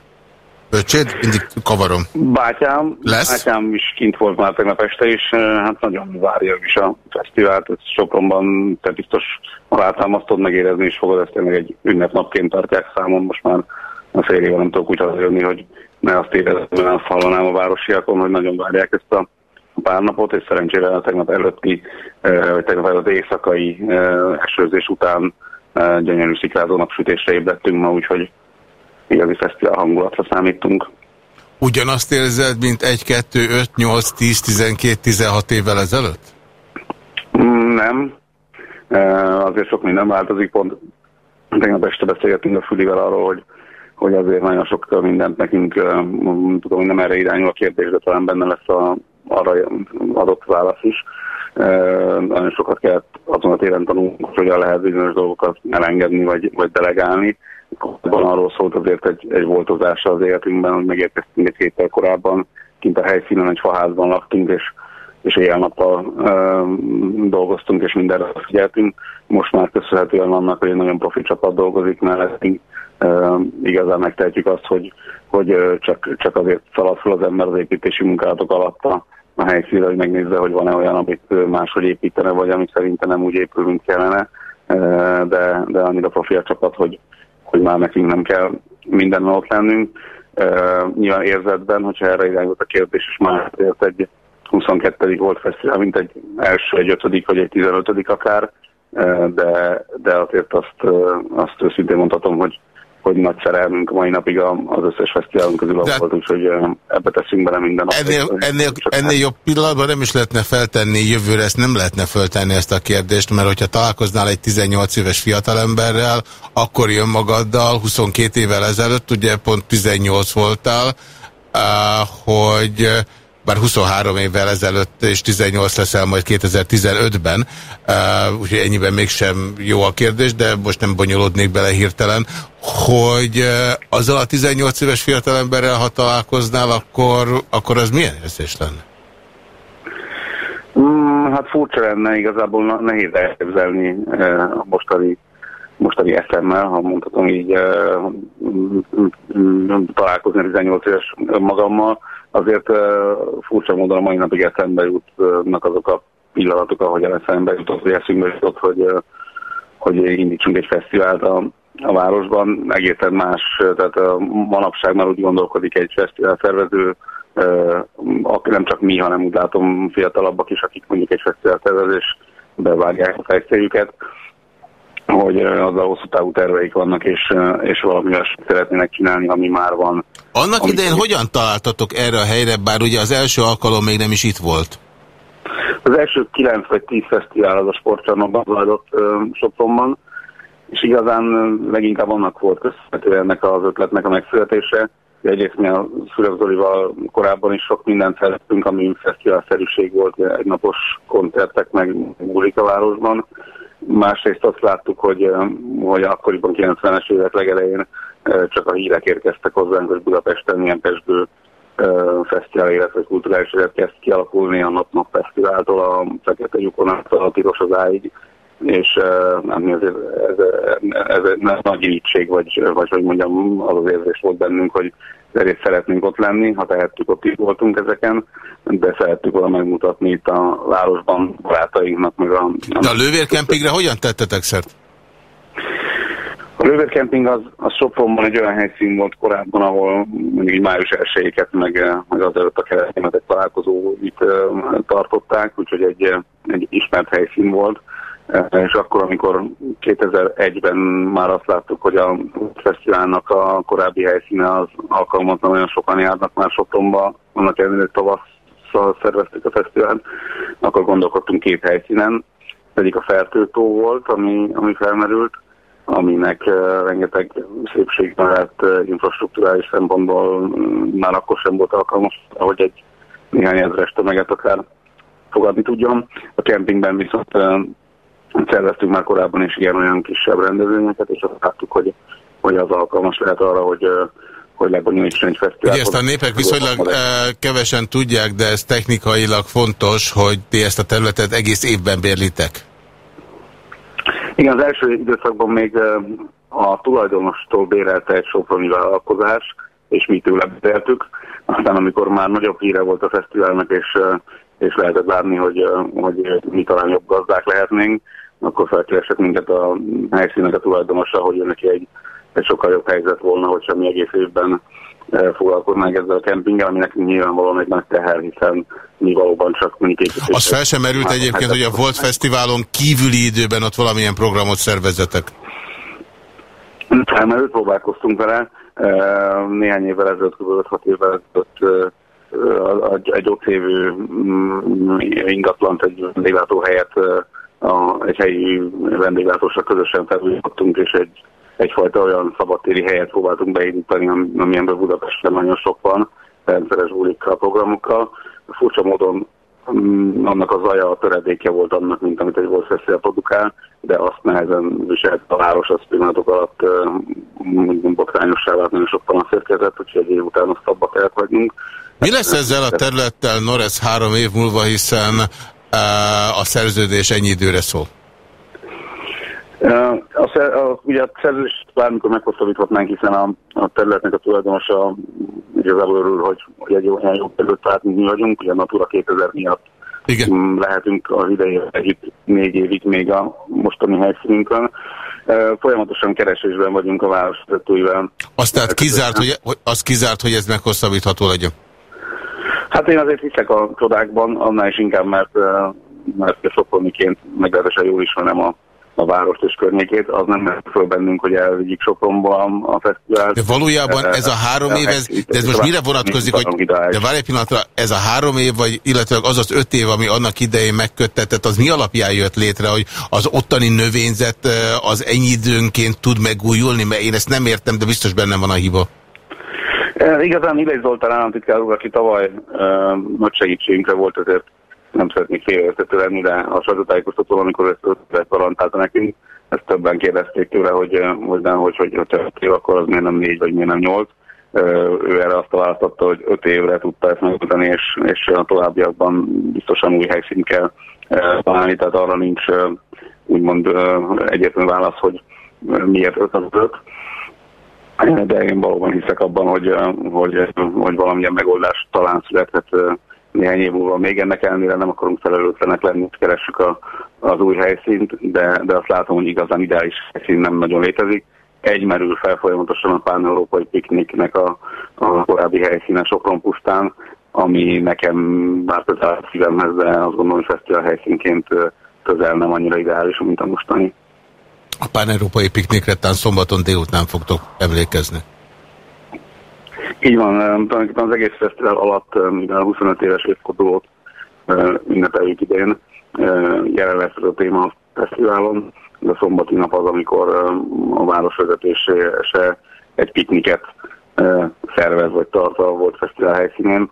Öcséd? Mindig kavarom. Bátyám. Lesz? Bátyám is kint volt már tegnap este, és hát nagyon várja is a fesztivált. Ez Sopronban te biztos alátámasztod megérezni, és fogod ezt tényleg egy ünnepnapként tartják számon. Most már a fél éve nem tudok úgy hazajönni, hogy ne azt érezem, hogy hallanám a városiakon, hogy nagyon várják ezt a pár napot, és szerencsére a tegnap előtti, vagy tegnap előtti éjszakai esőzés után gyönyörű szikrázó napsütésre ébredtünk ma, úgyhogy igazi fesztivál hangulatra számítunk. Ugyanazt érzed, mint 1, 2, 5, 8, 10, 12, 16 évvel ezelőtt? Mm, nem. Azért sok minden változik, pont tegnap este beszélgettünk a Fülivel arról, hogy, hogy azért nagyon sok mindent nekünk, tudom, hogy nem erre irányul a kérdés, de talán benne lesz a, arra adott válasz is. Nagyon sokat kellett azon a téren tanulnunk, hogy hogyan lehet bizonyos dolgokat elengedni, vagy, vagy delegálni van arról szólt azért egy, egy voltozása az életünkben, hogy megérkeztünk egy héttel korábban, kint a helyszínen egy faházban laktunk, és, és éjjel-nappal dolgoztunk, és mindenre figyeltünk. Most már köszönhetően annak, hogy egy nagyon profi csapat dolgozik mellettünk, e, igazán megtehetjük azt, hogy, hogy csak, csak azért szalad fel az ember az építési munkálatok alatt a, a helyszínre, hogy megnézze, hogy van-e olyan, amit máshogy építene, vagy ami szerintem nem úgy épül, mint kellene, de, de annyira profi a csapat, hogy, hogy már nekünk nem kell minden ott lennünk. Uh, nyilván érzetben, hogyha erre irányult a kérdés, és már egy 22. volt fesztivál, mint egy első, egy ötödik, vagy egy tizenötödik akár, de, de azért azt, azt őszintén mondhatom, hogy hogy nagy szerelmünk mai napig az összes fesztiválunk közül De volt, úgyhogy ebbe teszünk bele minden nap. Ennél, ennél, ennél jobb pillanatban nem is lehetne feltenni jövőre, ezt nem lehetne feltenni ezt a kérdést, mert hogyha találkoznál egy 18 éves fiatalemberrel, akkor jön magaddal, 22 évvel ezelőtt, ugye pont 18 voltál, hogy bár 23 évvel ezelőtt és 18 leszel majd 2015-ben, uh, úgyhogy ennyiben mégsem jó a kérdés, de most nem bonyolódnék bele hirtelen, hogy uh, azzal a 18 éves fiatalemberrel, ha találkoznál, akkor, akkor az milyen érzés lenne? Mm, hát furcsa lenne, igazából nehéz elképzelni uh, a mostani mostani eszemmel, ha mondhatom így, találkozni 18 éves magammal, azért furcsa módon a mai napig eszembe jutnak azok a pillanatok, ahogy eszembe jutott, hogy eszünkbe jutott, hogy, hogy indítsunk egy fesztivált a, a városban. Egészen más, tehát manapság már úgy gondolkodik egy fesztivál szervező, nem csak mi, hanem úgy látom fiatalabbak is, akik mondjuk egy fesztivál szervezés bevágják a fejszéjüket hogy az a hosszú távú terveik vannak, és, és valami olyasmit szeretnének csinálni, ami már van. Annak idején hogyan találtatok erre a helyre, bár ugye az első alkalom még nem is itt volt? Az első 9 vagy 10 fesztivál az a sportcsarnokban zajlott Sopronban, és igazán leginkább annak volt köszönhető ennek az ötletnek a megszületése. Egyrészt mi a Szürek Zolival korábban is sok mindent szerettünk, ami fesztiválszerűség volt, egy napos koncertek, meg a városban Másrészt azt láttuk, hogy, hogy akkoriban 90-es évek legelején csak a hírek érkeztek hozzánk, hogy Budapesten milyen pesgő fesztivál vagy kulturális élet kezd kialakulni a Nap-Nap Fesztiváltól, a Fekete lyukon a Tilos az Áig, és uh, ez, ez, ez, ez nagy irítség, vagy, vagy hogy mondjam, az az érzés volt bennünk, hogy ezért szeretnénk ott lenni, ha tehettük, ott is voltunk ezeken, de szerettük volna megmutatni itt a városban barátainknak, meg a... De a lővérkempingre hogyan tettetek szert? A lővérkemping az, az Sopronban egy olyan helyszín volt korábban, ahol mondjuk így május elsőjéket, meg, meg előtt a keresztények találkozóit tartották, úgyhogy egy, egy ismert helyszín volt és akkor, amikor 2001-ben már azt láttuk, hogy a fesztiválnak a korábbi helyszíne az alkalmatlan, nagyon sokan járnak már Sopronba, annak ellenére, tavasszal szerveztük a fesztivált, akkor gondolkodtunk két helyszínen. Egyik a Fertőtó volt, ami, ami felmerült, aminek uh, rengeteg szépség mellett uh, infrastruktúrális szempontból uh, már akkor sem volt alkalmas, ahogy egy néhány ezres tömeget akár fogadni tudjon. A kempingben viszont Szerveztünk már korábban is ilyen olyan kisebb rendezvényeket, és azt láttuk, hogy, hogy az alkalmas lehet arra, hogy hogy lebonyolítson egy fesztivál. Ugye ezt a népek viszonylag kevesen tudják, de ez technikailag fontos, hogy ti ezt a területet egész évben bérlitek. Igen, az első időszakban még a tulajdonostól bérelte egy soproni vállalkozás, és mi tőle béreltük. Aztán amikor már nagyobb híre volt a fesztiválnak, és, és lehetett látni, hogy, hogy mi talán jobb gazdák lehetnénk, akkor felkeresett minket a helyszínek a tulajdonosa, hogy neki egy, egy sokkal jobb helyzet volna, hogyha mi egész évben eh, foglalkoznánk ezzel a kempinggel, ami nekünk nyilvánvalóan egy nagy teher, hiszen mi valóban csak mondjuk Az fel sem merült egyébként, hogy a Volt Fesztiválon kívüli időben ott valamilyen programot szervezetek? Felmerült, próbálkoztunk vele. Eh, néhány évvel ezelőtt, kb. 6 évvel ezelőtt eh, egy ott lévő mm, ingatlant, egy vendéglátóhelyet a, egy helyi vendéglátósra közösen felújítottunk, és egy, egyfajta olyan szabadtéri helyet próbáltunk beindítani, amilyenben Budapesten nagyon sok van, rendszeres bulikkal, programokkal. Furcsa módon mm, annak a zaja a töredéke volt annak, mint amit egy volt fesztivál produkál, de azt nehezen viselt a város az pillanatok alatt uh, botrányossá vált, nagyon sok panasz érkezett, úgyhogy egy év után azt abba kellett hagynunk. Mi lesz ezzel a területtel Noresz három év múlva, hiszen a szerződés ennyi időre szól? A, a, ugye a szerződést bármikor meghosszabbíthatnánk, hiszen a, a területnek a tulajdonosa igazából örül, hogy, hogy egy olyan jó terület tehát mi vagyunk, ugye a Natura 2000 miatt Igen. Mm, lehetünk az idei együtt négy évig még a mostani helyszínünkön. Folyamatosan keresésben vagyunk a városvezetőivel. Azt tehát kizárt, hogy, az kizárt, hogy ez meghosszabbítható legyen? Hát én azért hiszek a csodákban, annál is inkább, mert, mert Soproniként meglehetősen jól ismerem a, a várost és környékét, az nem mert föl bennünk, hogy elvigyik Sopronba a, a fesztivált. De valójában ez a három év, ez, de ez most mire vonatkozik, hogy de várj egy pillanatra, ez a három év, vagy illetve az az öt év, ami annak idején megköttetett, az mi alapján jött létre, hogy az ottani növényzet az ennyi időnként tud megújulni, mert én ezt nem értem, de biztos bennem van a hiba. Igazán Ilej Zoltán államtitkár úr, aki tavaly uh, nagy segítségünkre volt, ezért nem szeretnék félreértető lenni, de a sajtótájékoztató, amikor ezt ötlet nekünk, ezt többen kérdezték tőle, hogy, hogy, nem, hogy, hogy, hogy öt év, akkor az miért nem négy, vagy miért nem nyolc. Ő erre azt választotta, hogy öt évre tudta ezt megoldani, és, és a továbbiakban biztosan új helyszínt kell találni, tehát arra nincs úgymond egyértelmű válasz, hogy miért öt az öt de én valóban hiszek abban, hogy, hogy, hogy valamilyen megoldás talán születhet néhány év múlva. Még ennek ellenére nem akarunk felelőtlenek lenni, keressük a, az új helyszínt, de, de azt látom, hogy igazán ideális helyszín nem nagyon létezik. Egy merül fel folyamatosan a pán-európai pikniknek a, a korábbi helyszínen Sopron pusztán, ami nekem már közel szívemhez, de azt gondolom, hogy fesztivál helyszínként közel nem annyira ideális, mint a mostani. A pán-európai piknikre tán szombaton délután fogtok emlékezni. Így van, tulajdonképpen az egész fesztivál alatt, mivel 25 éves évfordulót ünnepeljük idén, jelen lesz ez a téma a fesztiválon, de a szombati nap az, amikor a városvezetése se egy pikniket szervez vagy tart a volt fesztivál helyszínén.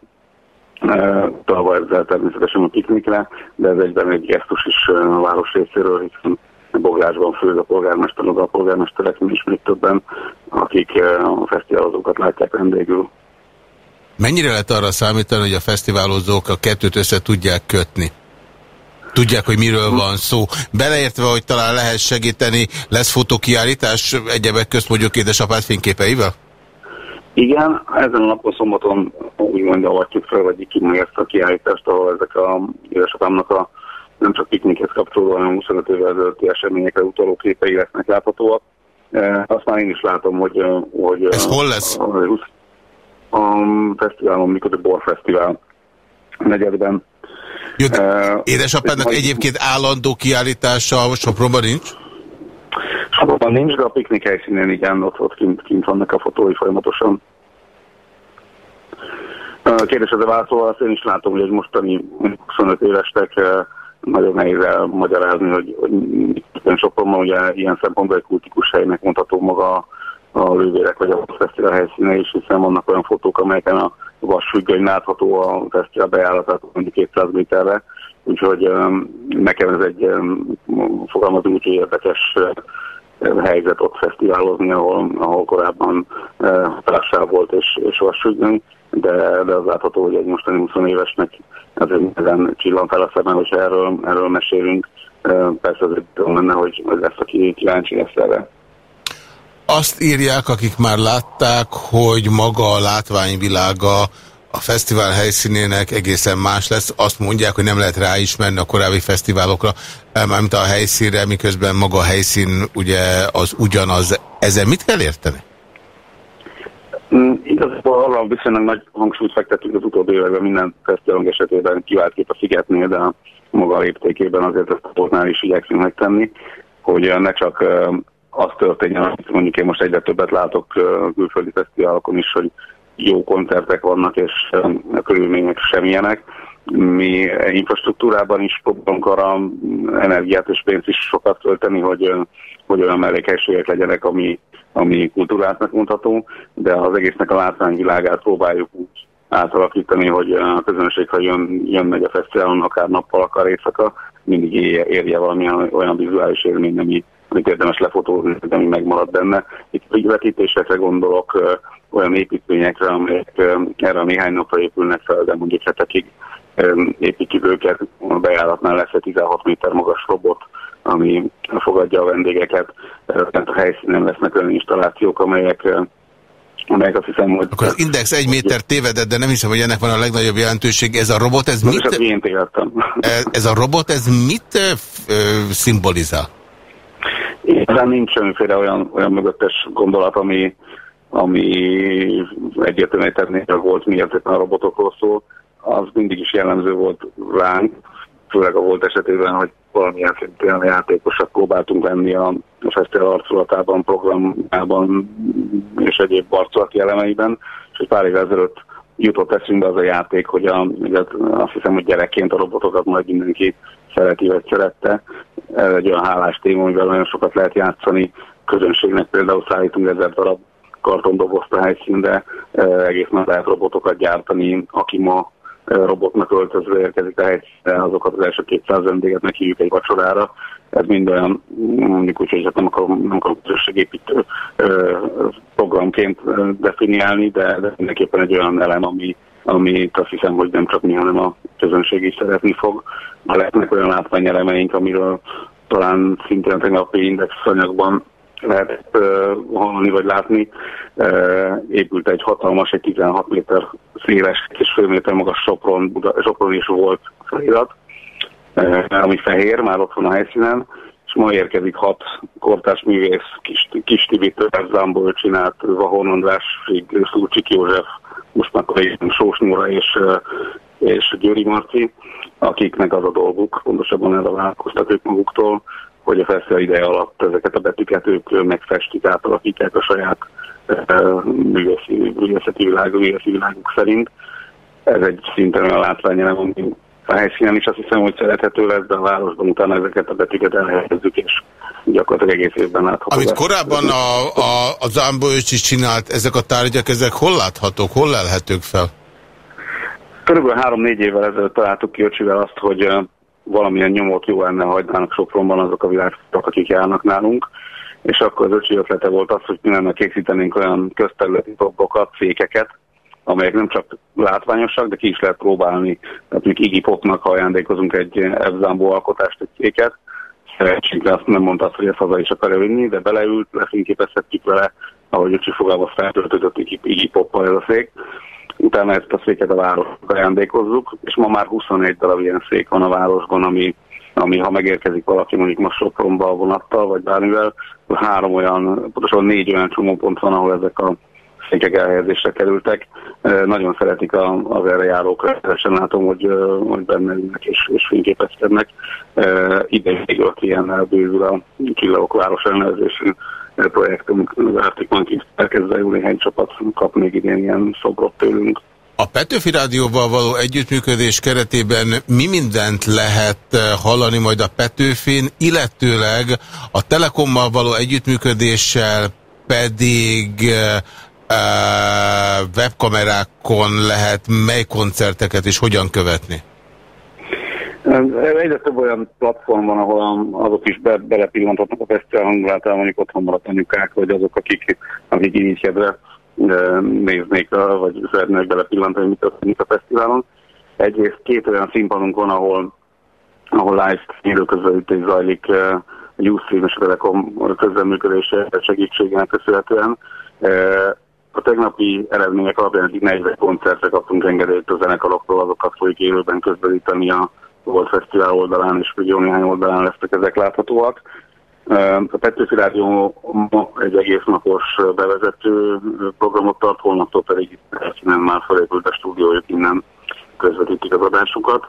Tavaly ezzel természetesen a piknikre, de ez egyben egy gesztus is a város részéről, hiszen Boglásban főz a polgármester, a polgármesterek, és még többen, akik eh, a fesztiválozókat látják vendégül. Mennyire lehet arra számítani, hogy a fesztiválozók a kettőt össze tudják kötni? Tudják, hogy miről van szó. Beleértve, hogy talán lehet segíteni, lesz fotókiállítás egyebek közt mondjuk édesapád fényképeivel? Igen, ezen a napon szombaton úgymond avatjuk fel, vagy ki meg ezt a kiállítást, ahol ezek a édesapámnak a nem csak piknikhez kapcsolódó, hanem 25 évvel ezelőtti eseményekre utaló képei lesznek láthatóak. E, azt már én is látom, hogy... hogy Ez hol lesz? A, a fesztiválon, mikor a Borfesztivál negyedben. Jó, uh, édesapának egyébként állandó kiállítása Sopronban nincs? Sopronban nincs, de a piknik helyszínen igen, ott, ott kint, kint vannak a fotói folyamatosan. Kérdésedre válaszolva, azt én is látom, hogy egy mostani 25 évestek nagyon nehéz elmagyarázni, hogy, hogy Sopronban ugye ilyen szempontból egy kultikus helynek mondható maga a lővérek vagy a fesztivál helyszíne is, hiszen vannak olyan fotók, amelyeken a vasfüggöny látható a fesztivál bejáratát mondjuk 200 méterre, úgyhogy nekem ez egy fogalmazunk úgy, hogy érdekes helyzet ott fesztiválozni, ahol, ahol korábban hatással volt és, és vasfüggöny, de, de az látható, hogy egy mostani 20 évesnek azért ezen csillan fel a szemben, hogyha erről, erről mesélünk. Persze azért lenne, hogy, hogy lesz, aki kíváncsi lesz erre. Azt írják, akik már látták, hogy maga a látványvilága a fesztivál helyszínének egészen más lesz. Azt mondják, hogy nem lehet ráismerni a korábbi fesztiválokra, eh, mármint a helyszínre, miközben maga a helyszín ugye az ugyanaz. Ezen mit kell érteni? Mm, igazából arra viszonylag nagy hangsúlyt fektettünk az utóbbi években minden fesztiválunk esetében kiváltképp a Szigetnél, de a maga léptékében azért ezt a portnál is igyekszünk megtenni, hogy ne csak az történjen, amit mondjuk én most egyre többet látok külföldi fesztiválokon is, hogy jó koncertek vannak, és a körülmények semmilyenek. Mi infrastruktúrában is próbálunk arra energiát és pénzt is sokat tölteni, hogy, hogy olyan mellékhelyiségek legyenek, ami, ami kultúrátnak mondható, de az egésznek a látványvilágát próbáljuk úgy átalakítani, hogy a közönség, ha jön, jön megy a fesztiválon, akár nappal, akár éjszaka, mindig érje valamilyen olyan vizuális élmény, ami, amit érdemes lefotózni, ami megmarad benne. Itt vetítésekre gondolok, olyan építményekre, amelyek erre a néhány napra épülnek fel, de mondjuk hetekig építjük őket. A bejáratnál lesz egy 16 méter magas robot, ami fogadja a vendégeket. Tehát a helyszínen lesznek olyan installációk, amelyek amelyek azt hiszem, hogy... Akkor az index egy méter tévedett, de nem hiszem, hogy ennek van a legnagyobb jelentőség. Ez a robot, ez mit... Én tévedtem. Ez a robot, ez mit szimbolizál? Igazán nincs semmiféle olyan, olyan mögöttes gondolat, ami, ami egyértelműen tenni volt, miért a robotokról szól. Az mindig is jellemző volt ránk, főleg a volt esetében, hogy valamilyen szintén játékosak próbáltunk lenni a, fesztivál arculatában, programában és egyéb arculati elemeiben, és egy pár évvel ezelőtt jutott eszünkbe az a játék, hogy a, azt hiszem, hogy gyerekként a robotokat majd mindenki szereti vagy szerette. Ez egy olyan hálás téma, amivel nagyon sokat lehet játszani. Közönségnek például szállítunk ezer darab kartondobozt a helyszínre, e, egész már lehet robotokat gyártani, aki ma robotnak öltözve érkezik a helyszínre, azokat az első 200 vendéget meghívjuk egy vacsorára. Ez mind olyan, mondjuk úgy, hogy hát nem akarom, közösségépítő programként definiálni, de, de mindenképpen egy olyan elem, ami, amit azt hiszem, hogy nem csak mi, hanem a közönség is szeretni fog. De lehetnek olyan látványelemeink, amiről talán szintén a tegnapi index anyagban lehet uh, hallani vagy látni. Uh, épült egy hatalmas, egy 16 méter széles és fél méter magas Sopron, Buda, Sopron is volt felirat, uh, ami fehér, már ott van a helyszínen, és ma érkezik hat kortás művész, Kis, Kis Tibitől, Zámbol csinált, Vahon András, Szúcsik József, most már Sós Nóra és, és Győri Marci, akiknek az a dolguk, pontosabban erre vállalkoztak ők maguktól, hogy a fesztivál ideje alatt ezeket a betűket ők megfestik, átalakítják a saját művészeti, művészeti világ, művészeti világuk szerint. Ez egy szinten olyan látványelem, ami a helyszínen is azt hiszem, hogy szerethető lesz, de a városban utána ezeket a betűket elhelyezzük, és gyakorlatilag egész évben látható. Amit korábban a, a, a Zambojcs is csinált, ezek a tárgyak, ezek hol láthatók, hol lelhetők fel? Körülbelül három-négy évvel ezelőtt találtuk ki Öcsivel azt, hogy valamilyen nyomot jó lenne hagynának Sopronban azok a világok, akik járnak nálunk, és akkor az öcsi ötlete volt az, hogy mi lenne készítenénk olyan közterületi blogokat, fékeket, amelyek nem csak látványosak, de ki is lehet próbálni. Tehát mi Iggy Popnak ajándékozunk egy Evzambó alkotást, egy kéket, szerencsénkre azt nem mondta, hogy ezt haza is akarja vinni, de beleült, lefényképezhettük vele, ahogy Öcsi fogalmaz feltöltött Iggy Poppal ez a szék. Utána ezt a széket a városba ajándékozzuk, és ma már 21 darab ilyen szék van a városban, ami, ami ha megérkezik valaki mondjuk most Sopronba vonattal, vagy bármivel, három olyan, pontosan négy olyan csomópont van, ahol ezek a székek elhelyezésre kerültek. Nagyon szeretik az erre járók, rendesen látom, hogy, hogy benne ülnek és, és fényképezkednek. Ide még ott ilyen bővül a Csillagok város elnevezésű projektünk, Monkeys elkezdve jó néhány csapat kap még idén ilyen szobrot tőlünk. A Petőfi Rádióval való együttműködés keretében mi mindent lehet hallani majd a Petőfin, illetőleg a Telekommal való együttműködéssel pedig webkamerákon lehet mely koncerteket és hogyan követni? Egyre több olyan platform van, ahol azok is be, belepillanthatnak a fesztivál hangulatában, mondjuk otthon maradt anyukák, vagy azok, akik, akik így kedve néznék, vagy szeretnék belepillantani, mit történik a fesztiválon. Egyrészt két olyan színpadunk van, ahol, ahol live élőközvetítés zajlik a Ustream és a Telekom közleműködése segítségének köszönhetően. A tegnapi eredmények alapján eddig 40 koncertre kaptunk engedélyt a zenekaroktól, azokat folyik élőben közvetíteni a Volt Fesztivál oldalán, és jó néhány oldalán lesznek ezek láthatóak. A Petőfi Rádió egy egész bevezető programot tart, holnaptól pedig innen már felépült a stúdiójuk, innen közvetítik az adásukat.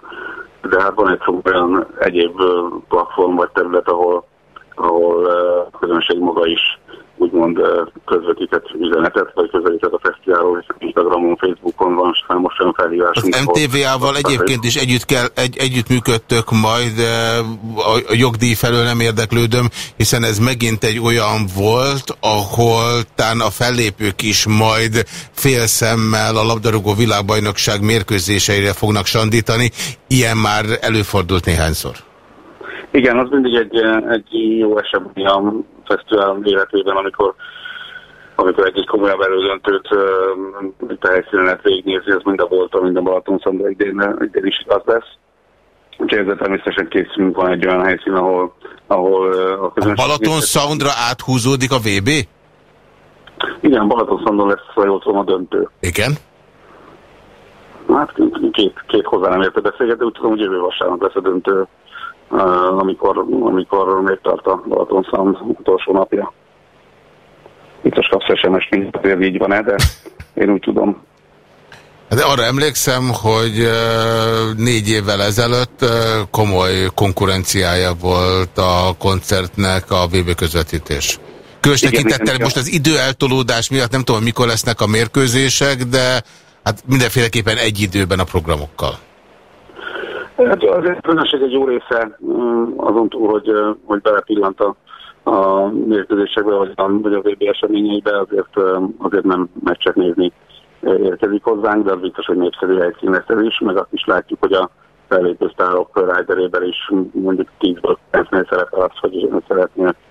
De hát van egy olyan egyéb platform vagy terület, ahol, ahol a közönség maga is úgymond közvetített üzenetet, vagy közvetített a fesztiválról, és Instagramon, Facebookon van számos olyan felhívásunk. Az MTV-ával egyébként is együtt, kell, egy, együtt működtök majd, a, a jogdíj felől nem érdeklődöm, hiszen ez megint egy olyan volt, ahol tán a fellépők is majd félszemmel a labdarúgó világbajnokság mérkőzéseire fognak sandítani. Ilyen már előfordult néhányszor. Igen, az mindig egy, egy jó esemény a fesztivál életében, amikor amikor egy, egy komolyabb elődöntőt itt a helyszínen lehet végignézni, ez mind a volt, mind a Balaton Szandra idén, idén is az lesz. Úgyhogy ezzel természetesen készülünk, van egy olyan helyszín, ahol, ahol a közönség... A Balaton Soundra áthúzódik a VB? Igen, Balaton Soundon lesz, ha jól tudom, a döntő. Igen? Hát két, két hozzá nem érte beszélgetni, úgy tudom, hogy jövő vasárnap lesz a döntő amikor, amikor még tart a Balatonszám utolsó napja. Biztos kapsz SMS, mint azért így van-e, de én úgy tudom. De arra emlékszem, hogy négy évvel ezelőtt komoly konkurenciája volt a koncertnek a VB közvetítés. Különös tekintettel most az időeltolódás miatt nem tudom, mikor lesznek a mérkőzések, de hát mindenféleképpen egy időben a programokkal. Hát az közönség egy jó része mm, azon túl, hogy, hogy belepillant a, a mérkőzésekbe, vagy a, vagy a VB eseményeibe, azért, azért nem meccset nézni érkezik hozzánk, de az biztos, hogy népszerű helyszín ez is, meg azt is látjuk, hogy a fellépő sztárok rájderében is mondjuk 10-ből 9 szerepel az, hogy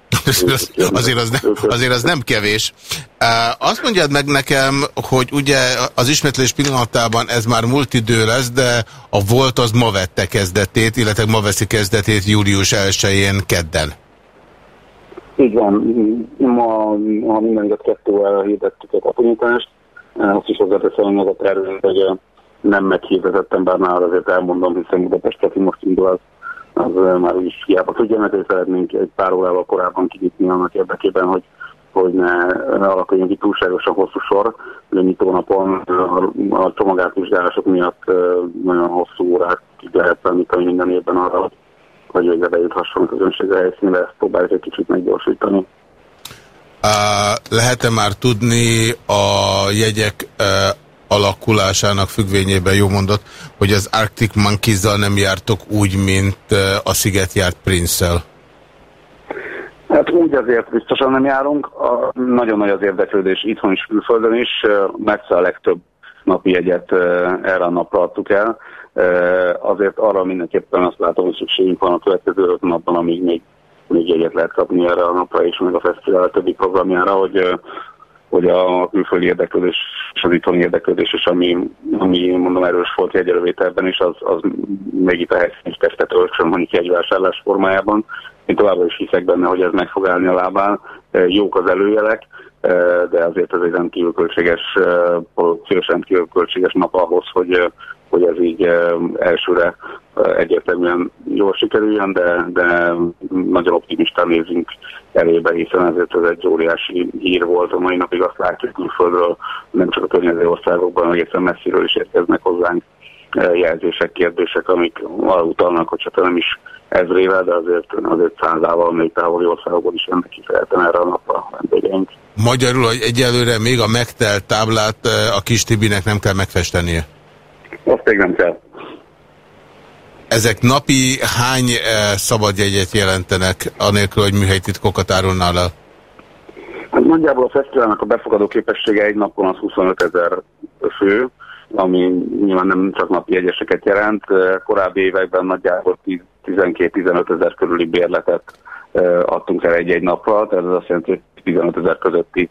azért, az nem, azért az nem kevés. Azt mondjad meg nekem, hogy ugye az ismétlés pillanatában ez már múlt idő lesz, de a volt az ma vette kezdetét, illetve ma veszi kezdetét július 1-én kedden. Így van. Ma, ha minden igaz, kettővel hirdettük a kapunyítást. Azt is hozzáteszem, az a tervünk, hogy nem meghirdetettem, bár már azért elmondom, hiszen Budapest most indul az az már is hiába tudja, mert szeretnénk egy pár órával korábban kinyitni annak érdekében, hogy hogy ne, ne alakuljon ki túlságosan hosszú sor. Ugye nyitó napon a, a csomagátvizsgálások miatt nagyon hosszú órák lehet számítani minden évben arra, hogy, hogy végre bejuthasson a közönség helyszínre, ezt próbáljuk egy kicsit meggyorsítani. Uh, Lehet-e már tudni a jegyek uh, alakulásának függvényében jó mondott, hogy az Arctic monkeys nem jártok úgy, mint a Sziget járt Prince-szel? Hát úgy azért biztosan nem járunk. A, nagyon nagy az érdeklődés itthon is, külföldön is. Messze a legtöbb napi jegyet erre a napra adtuk el. Azért arra mindenképpen azt látom, hogy szükségünk van a következő öt napban, amíg még, még jegyet lehet kapni erre a napra és meg a fesztivál többi programjára, hogy hogy a külföldi érdeklődés és az itthoni érdeklődés, és ami, ami mondom erős volt jegyelővételben is, az, az még itt a helyszín is kezdett ölcsön, mondjuk jegyvásárlás formájában. Én továbbra is hiszek benne, hogy ez meg fog állni a lábán. Jók az előjelek, de azért ez egy rendkívül költséges produkciós, rendkívül költséges nap ahhoz, hogy, hogy ez így elsőre egyértelműen jól sikerüljön, de, de nagyon optimistán nézünk elébe, hiszen ezért ez egy óriási hír volt. A mai napig azt látjuk külföldről, nem csak a környező országokban, egészen messziről is érkeznek hozzánk jelzések, kérdések, amik arra utalnak, hogy csak nem is ezrével, de azért, azért százával még távoli országokból is jönnek kifejezetten erre a napra vendégeink. Magyarul, hogy egyelőre még a megtelt táblát a kis Tibinek nem kell megfestenie? Azt még nem kell. Ezek napi hány szabadjegyet jelentenek, anélkül, hogy műhelytitkokat árulnál el? Hát nagyjából a fesztiválnak a befogadó képessége egy napon az 25 ezer fő, ami nyilván nem csak napi jegyeseket jelent. Korábbi években nagyjából 12-15 ezer körüli bérletet adtunk el egy-egy napra, tehát ez azt jelenti, hogy 15 ezer közötti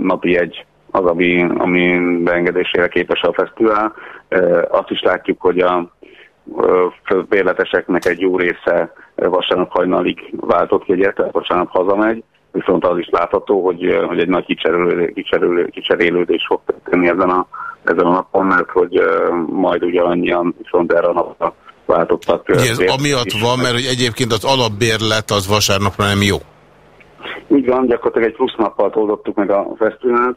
napi jegy az, ami, ami beengedésére képes a fesztivál. Azt is látjuk, hogy a bérleteseknek egy jó része vasárnap hajnalig váltott jegyet, tehát vasárnap hazamegy, viszont az is látható, hogy, hogy egy nagy kicserélődés, kicserélődés fog történni ezen a, ezen a napon, mert hogy majd ugye annyian viszont erre a napra váltottak. Ugye ez amiatt is. van, mert hogy egyébként az alapbérlet az vasárnapra nem jó. Így van, gyakorlatilag egy plusz nappal oldottuk meg a fesztivált,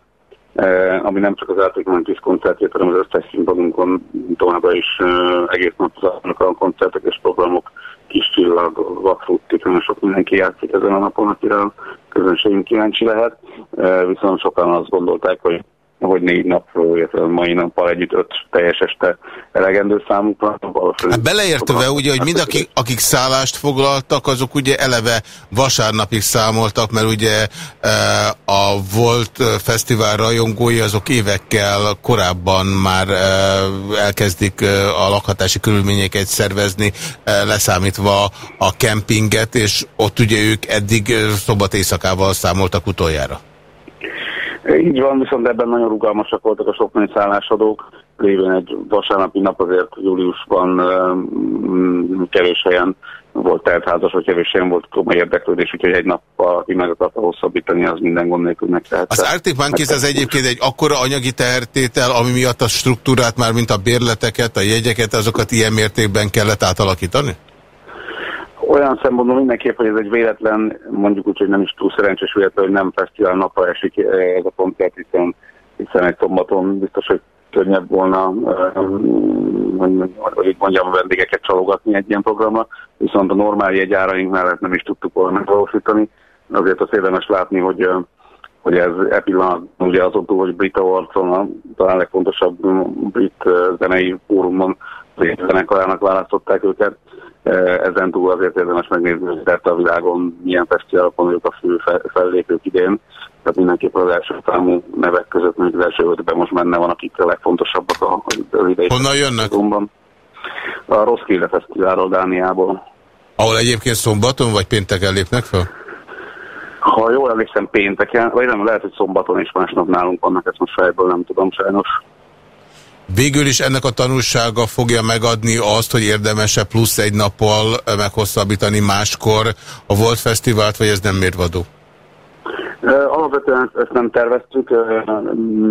ami nem csak az Ártékban kis koncertjét, hanem az összes színpadunkon továbbra is eh, egész nap zárnak a koncertek és programok, kis csillag, vakfrutti, nagyon sok mindenki játszik ezen a napon, akire a közönségünk kíváncsi lehet, eh, viszont sokan azt gondolták, hogy hogy négy nap, illetve mai nappal együtt öt teljes este elegendő számukra. Hát beleértve ugye, hogy mind akik, akik szállást foglaltak, azok ugye eleve vasárnapig számoltak, mert ugye e, a volt fesztivál rajongói azok évekkel korábban már e, elkezdik e, a lakhatási körülményeket szervezni, leszámítva a kempinget, és ott ugye ők eddig szobat éjszakával számoltak utoljára. Így van, viszont ebben nagyon rugalmasak voltak a sok szállásadók. Lévén egy vasárnapi nap azért júliusban uh, kevés helyen volt teltházas, vagy kevés helyen volt komoly érdeklődés, úgyhogy egy nappal, aki meg akarta hosszabbítani, az minden gond nélkül megtehette. Az Arctic Monkeys az egyébként egy akkora anyagi tehertétel, ami miatt a struktúrát már, mint a bérleteket, a jegyeket, azokat ilyen mértékben kellett átalakítani? Olyan szempontból mindenképp, hogy ez egy véletlen, mondjuk úgy, hogy nem is túl szerencsés véletlen, hogy nem fesztivál napra esik ez a koncert, hiszen, hiszen egy szombaton biztos, hogy könnyebb volna, hogy mondjam, vendégeket csalogatni egy ilyen programra, viszont a normál jegyáraink mellett nem is tudtuk volna megvalósítani. Azért azt érdemes látni, hogy hogy ez e pillanatban ugye azon túl, hogy Brit Awardson a talán legfontosabb brit zenei fórumon zenekarának választották őket, ezen túl azért érdemes megnézni, hogy a világon milyen fesztiválokon ők a fő fellépők idén. Tehát mindenképp az első számú nevek között, még az első ötben most benne van, akik a legfontosabbak az idei. Honnan jönnek? Azonban. A Roskilde Fesztiválról, Dániából. Ahol egyébként szombaton vagy pénteken lépnek fel? Ha jól emlékszem pénteken, vagy nem, lehet, hogy szombaton és másnap nálunk vannak, ezt most fejből nem tudom sajnos. Végül is ennek a tanulsága fogja megadni azt, hogy érdemese plusz egy nappal meghosszabbítani máskor a Volt Fesztivált, vagy ez nem mérvadó? Alapvetően ezt nem terveztük,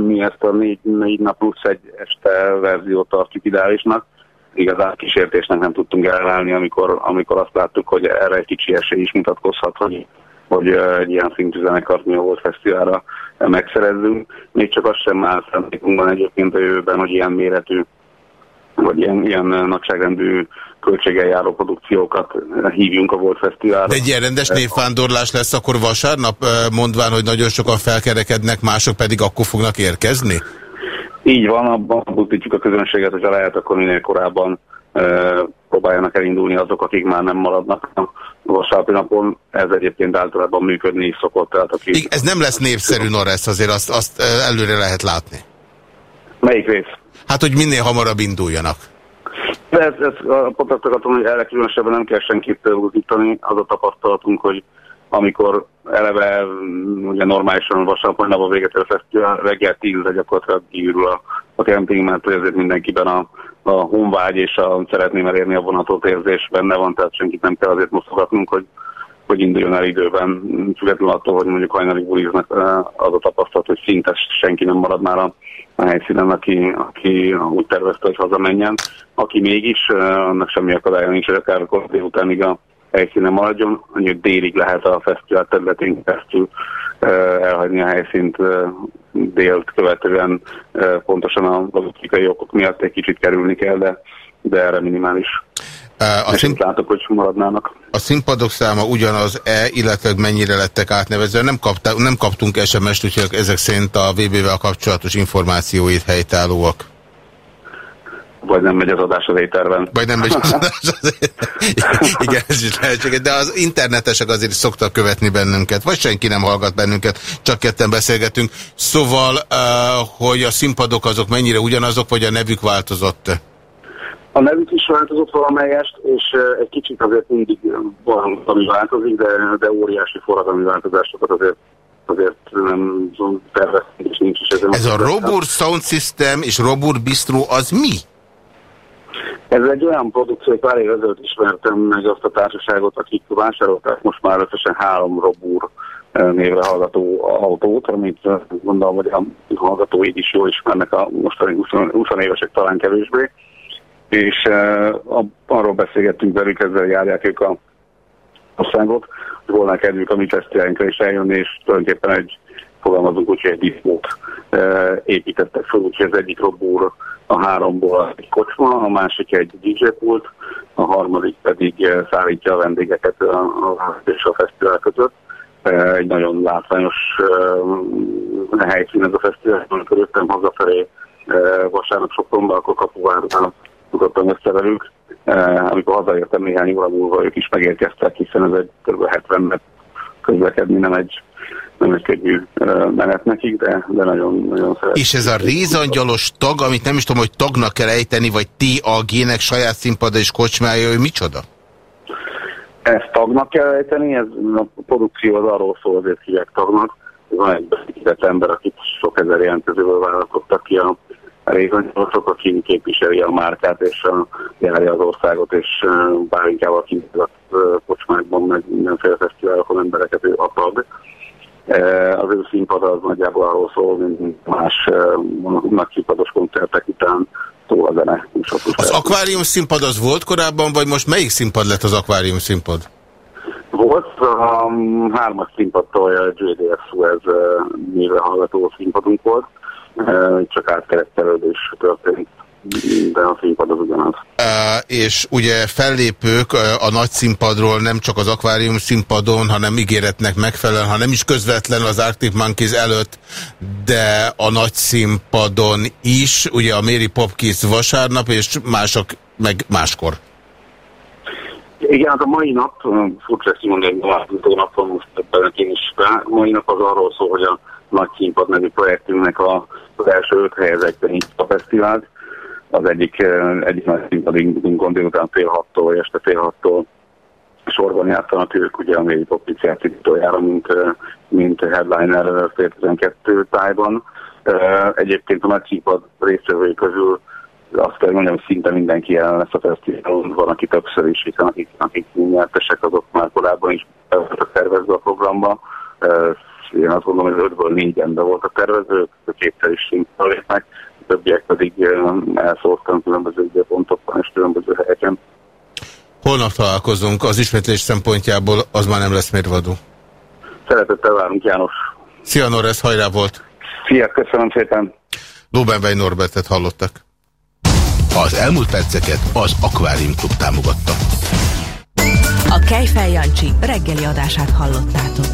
mi ezt a négy, négy nap plusz egy este verziót tartjuk ideálisnak. Igazán kísértésnek nem tudtunk elállni, amikor, amikor azt láttuk, hogy erre egy kicsi esély is mutatkozhat, hogy hogy egy ilyen szintű zenekart mi volt fesztiválra megszerezzünk. Még csak az sem áll szándékunkban egyébként a jövőben, hogy ilyen méretű vagy ilyen, ilyen nagyságrendű költséggel járó produkciókat hívjunk a Volt Fesztiválra. De egy ilyen rendes névvándorlás lesz akkor vasárnap, mondván, hogy nagyon sokan felkerekednek, mások pedig akkor fognak érkezni? Így van, abban buzdítjuk a közönséget, hogyha lehet, akkor minél korábban próbáljanak elindulni azok, akik már nem maradnak a vasárnapi napon. Ez egyébként általában működni is szokott. Tehát aki... Ez nem lesz népszerű Noresz, azért azt, azt előre lehet látni. Melyik rész? Hát, hogy minél hamarabb induljanak. Ez, ez pont azt akartam, hogy erre különösebben nem kell senkit buzdítani. Az a tapasztalatunk, hogy amikor eleve ugye normálisan vasárnap nap a véget a fesztivál, reggel tízre gyakorlatilag kiürül a, a kemping, mert azért mindenkiben a, a honvágy és a szeretném elérni a vonatot érzés benne van, tehát senkit nem kell azért mosogatnunk, hogy, hogy induljon el időben, függetlenül attól, hogy mondjuk hajnalig buliznak, az a tapasztalat, hogy szinte senki nem marad már a, a helyszínen, aki, aki úgy tervezte, hogy hazamenjen. Aki mégis, annak semmi akadálya nincs, hogy akár délutánig a helyszínen maradjon, hogy délig lehet a fesztivál területén keresztül elhagyni a helyszínt délt követően pontosan a logikai okok miatt egy kicsit kerülni kell, de, de erre minimális. A szín... látok, hogy maradnának. A színpadok száma ugyanaz-e, illetve mennyire lettek átnevezve? Nem, kapta, nem kaptunk SMS-t, úgyhogy ezek szerint a VB-vel kapcsolatos információit helytállóak. Vagy nem megy az adás az éterben. Vagy nem megy az adás az éterben. Igen, ez is lehetséges. De az internetesek azért szoktak követni bennünket. Vagy senki nem hallgat bennünket, csak ketten beszélgetünk. Szóval, uh, hogy a színpadok azok mennyire ugyanazok, vagy a nevük változott? A nevük is változott valamelyest, és egy kicsit azért mindig van, ami változik, de, de óriási forradalmi változásokat azért azért nem terveztünk, és nincs is ezen. Ez a Robur Sound System és Robur Bistro az mi? Ez egy olyan produkció, hogy pár év ezelőtt ismertem meg azt a társaságot, akik vásárolták most már összesen három Robur névre hallgató autót, amit gondolom, hogy a hallgatóid is jól ismernek a mostani 20, 20 évesek talán kevésbé. És arról beszélgettünk velük, ezzel járják ők a országot, hogy volna kedvük a mi fesztiválinkra is eljönni, és tulajdonképpen egy fogalmazunk úgy, hogy egy diszkót építettek fel, úgyhogy az egyik Robur a háromból egy kocsma, a másik egy DJ pult, a harmadik pedig eh, szállítja a vendégeket a, a, és a fesztivál között. Eh, egy nagyon látványos helyszín ez a fesztivál, amikor jöttem hazafelé vasárnap Sopronba, akkor kapuvárnál tudottam össze velük. Amikor hazaértem néhány óra múlva, ők is megérkeztek, hiszen ez egy kb. 70 met közlekedni, nem egy nem egy könnyű menet nekik, de, de nagyon, nagyon szeretem. És ez a rézangyalos tag, amit nem is tudom, hogy tagnak kell ejteni, vagy TAG-nek saját színpada és kocsmája, hogy micsoda? Ezt tagnak kell ejteni, ez a produkció az arról szól, azért hívják tagnak. Van egy beszélt ember, akit sok ezer jelentkezőből választottak ki a rézangyalosok, aki képviseli a márkát és a, járja az országot, és bárinkával kint a kocsmákban, meg mindenféle fesztiválokon embereket ő akar Eh, az ő színpad az nagyjából arról szól, mint más eh, nagy színpados koncertek után szól a zene. Az akvárium színpad az volt korábban, vagy most melyik színpad lett az akvárium színpad? Volt, a um, hármas színpadtól a JDF Suez uh, névre hallgató színpadunk volt, uh, csak átkerettelődés történt de a színpad az ugyanaz. Uh, és ugye fellépők a nagy színpadról nem csak az akvárium színpadon, hanem ígéretnek megfelelően, ha nem is közvetlen az Arctic Monkeys előtt, de a nagy színpadon is, ugye a Mary Popkins vasárnap, és mások meg máskor. Igen, hát a mai nap, furcsa ezt mondani, hogy a nap van most ebben én is rá. Mai nap az arról szól, hogy a nagy színpad nevű projektünknek a, az első öt helyezettben itt a fesztivált az egyik, egyik nagy színpadon délután fél hattól, vagy este fél hattól sorban játszanak ők ugye a mély popiciát utoljára, mint, mint headliner fél 12 tájban. Egyébként a nagy színpad résztvevői közül azt kell mondjam, szinte mindenki jelen lesz a fesztiválon, van, aki többször is, hiszen akik, akik nyertesek, azok már korábban is tervezve a programba. Én azt gondolom, hogy ötből négy ember volt a tervező, kétszer is szintén lépnek többiek pedig elszóltam különböző időpontokon és különböző helyeken. Holnap találkozunk, az ismétlés szempontjából az már nem lesz mérvadó. Szeretettel várunk, János. Szia Norris, hajrá volt! Szia, köszönöm szépen! Lóbenvej Norbertet hallottak. Az elmúlt perceket az Aquarium Club támogatta. A Kejfel Jancsi reggeli adását hallottátok.